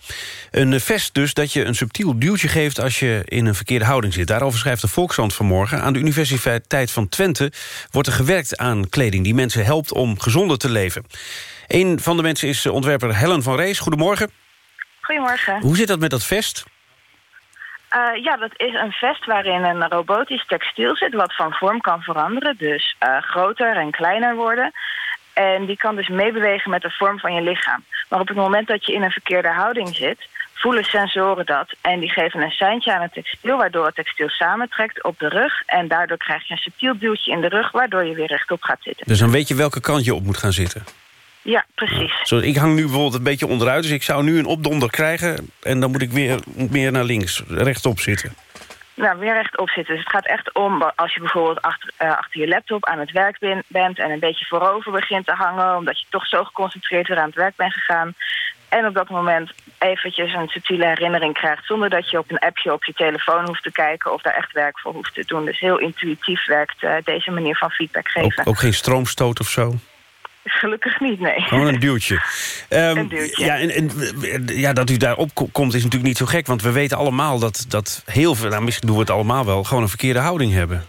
Een vest dus dat je een subtiel duwtje geeft... als je in een verkeerde houding zit. Daarover schrijft de Volkskrant vanmorgen. Aan de Universiteit van Twente wordt er gewerkt aan kleding... die mensen helpt om gezonder te leven. Een van de mensen is ontwerper Helen van Rees. Goedemorgen. Goedemorgen. Hoe zit dat met dat vest? Uh, ja, dat is een vest waarin een robotisch textiel zit... wat van vorm kan veranderen, dus uh, groter en kleiner worden. En die kan dus meebewegen met de vorm van je lichaam. Maar op het moment dat je in een verkeerde houding zit... voelen sensoren dat en die geven een seintje aan het textiel... waardoor het textiel samentrekt op de rug... en daardoor krijg je een subtiel duwtje in de rug... waardoor je weer rechtop gaat zitten. Dus dan weet je welke kant je op moet gaan zitten? Ja, precies. Zo, ik hang nu bijvoorbeeld een beetje onderuit, dus ik zou nu een opdonder krijgen... en dan moet ik weer meer naar links, rechtop zitten. Nou, weer rechtop zitten. Dus het gaat echt om als je bijvoorbeeld achter, eh, achter je laptop aan het werk ben- bent... en een beetje voorover begint te hangen... omdat je toch zo geconcentreerd weer aan het werk bent gegaan... en op dat moment eventjes een subtiele herinnering krijgt... zonder dat je op een appje op je telefoon hoeft te kijken... of daar echt werk voor hoeft te doen. Dus heel intuïtief werkt eh, deze manier van feedback geven. Ook, ook geen stroomstoot of zo? Gelukkig niet, nee. Gewoon een duwtje. Ehm, Een duwtje. Ja, en, en, ja, dat u daarop ko- komt is natuurlijk niet zo gek... want we weten allemaal dat, dat heel veel... nou, misschien doen we het allemaal wel... gewoon een verkeerde houding hebben.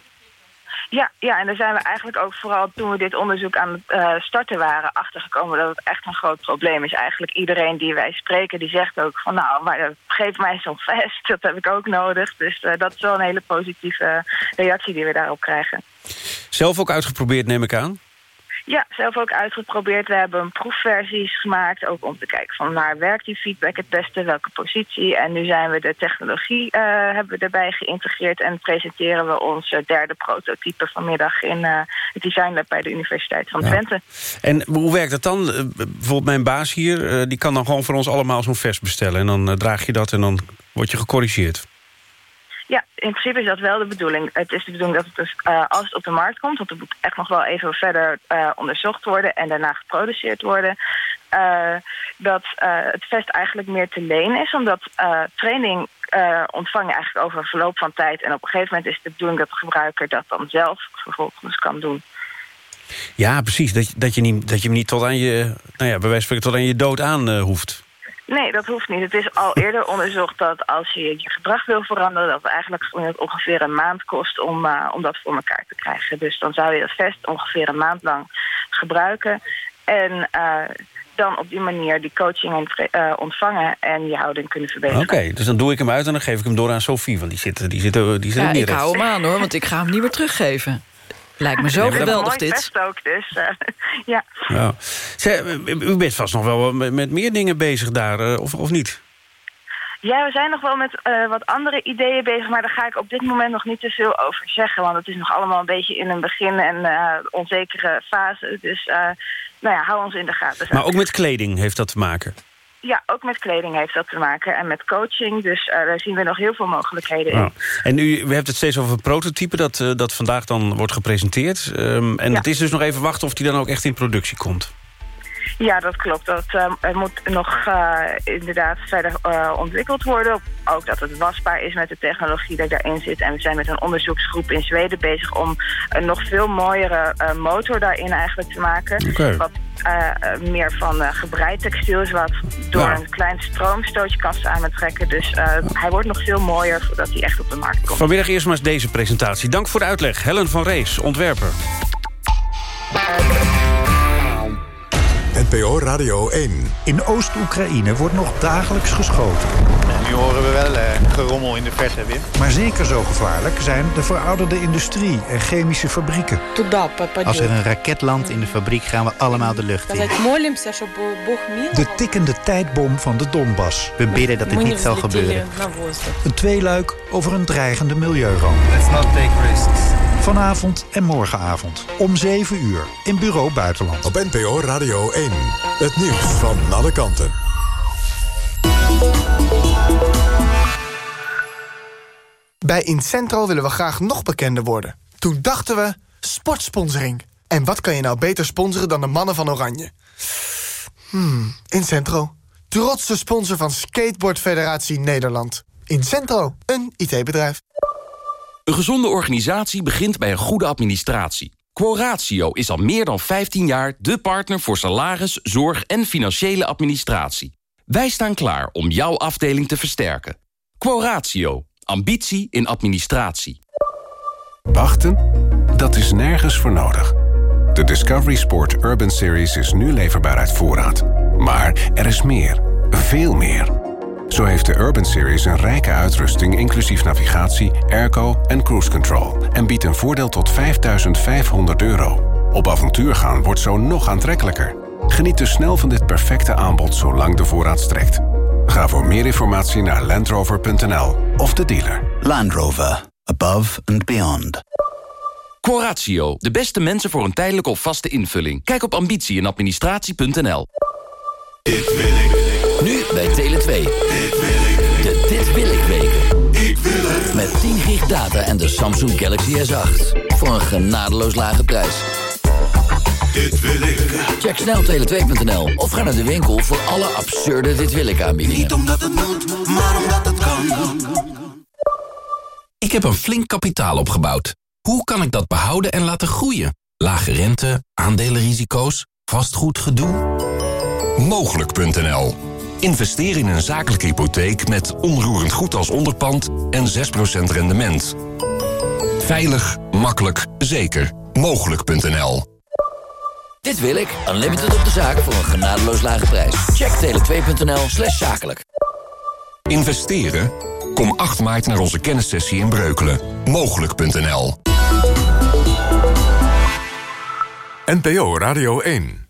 Ja, ja, en daar zijn we eigenlijk ook vooral toen we dit onderzoek aan het eh, starten waren... achtergekomen dat het echt een groot probleem is. Eigenlijk iedereen die wij spreken, die zegt ook van... nou, maar, eh, geef mij zo'n vest, [LAUGHS] dat heb ik ook nodig. Dus eh, dat is wel een hele positieve reactie die we daarop krijgen. Zelf ook uitgeprobeerd, neem ik aan? Ja, zelf ook uitgeprobeerd. We hebben proefversies gemaakt, ook om te kijken van waar werkt die feedback het beste, welke positie. En nu zijn we de technologie eh, hebben we erbij geïntegreerd en presenteren we ons eh, derde prototype vanmiddag in eh, het Design Lab bij de Universiteit van Ja. Twente. En hoe werkt dat dan? Bijvoorbeeld mijn baas hier, die kan dan gewoon voor ons allemaal zo'n vest bestellen. En dan draag je dat en dan word je gecorrigeerd. Ja, in principe is dat wel de bedoeling. Het is de bedoeling dat het dus, eh, als het op de markt komt... want het moet echt nog wel even verder eh, onderzocht worden... en daarna geproduceerd worden... eh, dat het vest eigenlijk meer te leen is... omdat training ontvang eigenlijk over een verloop van tijd... en op een gegeven moment is het de bedoeling dat de gebruiker dat dan zelf vervolgens kan doen. Ja, precies. Dat, dat, je, niet, dat je hem niet tot aan je, nou ja, bij wijze van tot aan je dood aan hoeft. Nee, dat hoeft niet. Het is al eerder onderzocht dat als je je gedrag wil veranderen... dat het eigenlijk ongeveer een maand kost om, eh, om dat voor elkaar te krijgen. Dus dan zou je dat vest ongeveer een maand lang gebruiken. En eh, dan op die manier die coaching eh, ontvangen en je houding kunnen Oké, verbeteren. dus dan doe ik hem uit en dan geef ik hem door aan Sophie. Want die zit, die zit, die zit Ja, er niet ik hou hem aan hoor, want ik ga hem niet meer teruggeven. Lijkt me zo Nee, geweldig dit. ook, dus eh, [LAUGHS] ja. Ja. U bent vast nog wel met, met meer dingen bezig daar, eh, of, of niet? Ja, we zijn nog wel met eh, wat andere ideeën bezig, maar daar ga ik op dit moment nog niet te veel over zeggen. Want het is nog allemaal een beetje in een begin- en eh, onzekere fase. Dus eh, nou ja, hou ons in de gaten. Maar ook met kleding heeft dat te maken. Ja, ook met kleding heeft dat te maken en met coaching. Dus eh, daar zien we nog heel veel mogelijkheden in. Ja. En u, we hebben het steeds over een prototype dat, eh, dat vandaag dan wordt gepresenteerd. Ehm, en Ja. het is dus nog even wachten of die dan ook echt in productie komt. Ja, dat klopt. Dat eh, er moet nog eh, inderdaad verder eh, ontwikkeld worden. Ook dat het wasbaar is met de technologie die daarin zit. En we zijn met een onderzoeksgroep in Zweden bezig om een nog veel mooiere eh, motor daarin eigenlijk te maken. Oké. Wat meer van gebreid textiel is, wat door Ja. een klein stroomstootje kan samentrekken. Dus eh, hij wordt nog veel mooier voordat hij echt op de markt komt. Vanmiddag eerst maar eens deze presentatie. Dank voor de uitleg. Helen van Rees, ontwerper. NPO Radio 1. In Oost-Oekraïne wordt nog dagelijks geschoten. Nou, nu horen we wel eh, gerommel in de pers, weer. Maar zeker zo gevaarlijk zijn de verouderde industrie en chemische fabrieken. Als er een raket landt in de fabriek, gaan we allemaal de lucht in. De tikkende tijdbom van de Donbass. We bidden dat dit niet zal gebeuren. Een tweeluik over een dreigende milieuramp. Let's not take risks. Vanavond en morgenavond om 7 uur in Bureau Buitenland. Op NPO Radio 1. Het nieuws van alle kanten. Bij Incentro willen we graag nog bekender worden. Toen dachten we, sportsponsoring. En wat kan je nou beter sponsoren dan de mannen van Oranje? Hmm, Incentro. Trotse sponsor van Skateboard Federatie Nederland. Incentro, een IT-bedrijf. Een gezonde organisatie begint bij een goede administratie. Quoratio is al meer dan 15 jaar de partner voor salaris, zorg en financiële administratie. Wij staan klaar om jouw afdeling te versterken. Quoratio. Ambitie in administratie. Wachten? Dat is nergens voor nodig. De Discovery Sport Urban Series is nu leverbaar uit voorraad. Maar er is meer. Veel meer. Zo heeft de Urban Series een rijke uitrusting... inclusief navigatie, airco en cruise control... en biedt een voordeel tot 5500 euro. Op avontuur gaan wordt zo nog aantrekkelijker. Geniet dus snel van dit perfecte aanbod zolang de voorraad strekt. Ga voor meer informatie naar landrover.nl of de dealer. Land Rover. Above and beyond. Quoratio, de beste mensen voor een tijdelijke of vaste invulling. Kijk op ambitie en administratie.nl. Nu bij Tele2. De Dit Wil Ik Weken. Met 10 gig data en de Samsung Galaxy S8. Voor een genadeloos lage prijs. Dit wil ik. Check snel tele2.nl of ga naar de winkel voor alle absurde Dit Wil Ik aanbiedingen. Niet omdat het moet, maar omdat het kan. Ik heb een flink kapitaal opgebouwd. Hoe kan ik dat behouden en laten groeien? Lage rente, aandelenrisico's, vastgoedgedoe? Mogelijk.nl Investeer in een zakelijke hypotheek met onroerend goed als onderpand en 6% rendement. Veilig, makkelijk, zeker. Mogelijk.nl Dit wil ik. Unlimited op de zaak voor een genadeloos lage prijs. Check tele2.nl slash zakelijk. Investeren? Kom 8 maart naar onze kennissessie in Breukelen. Mogelijk.nl NPO Radio 1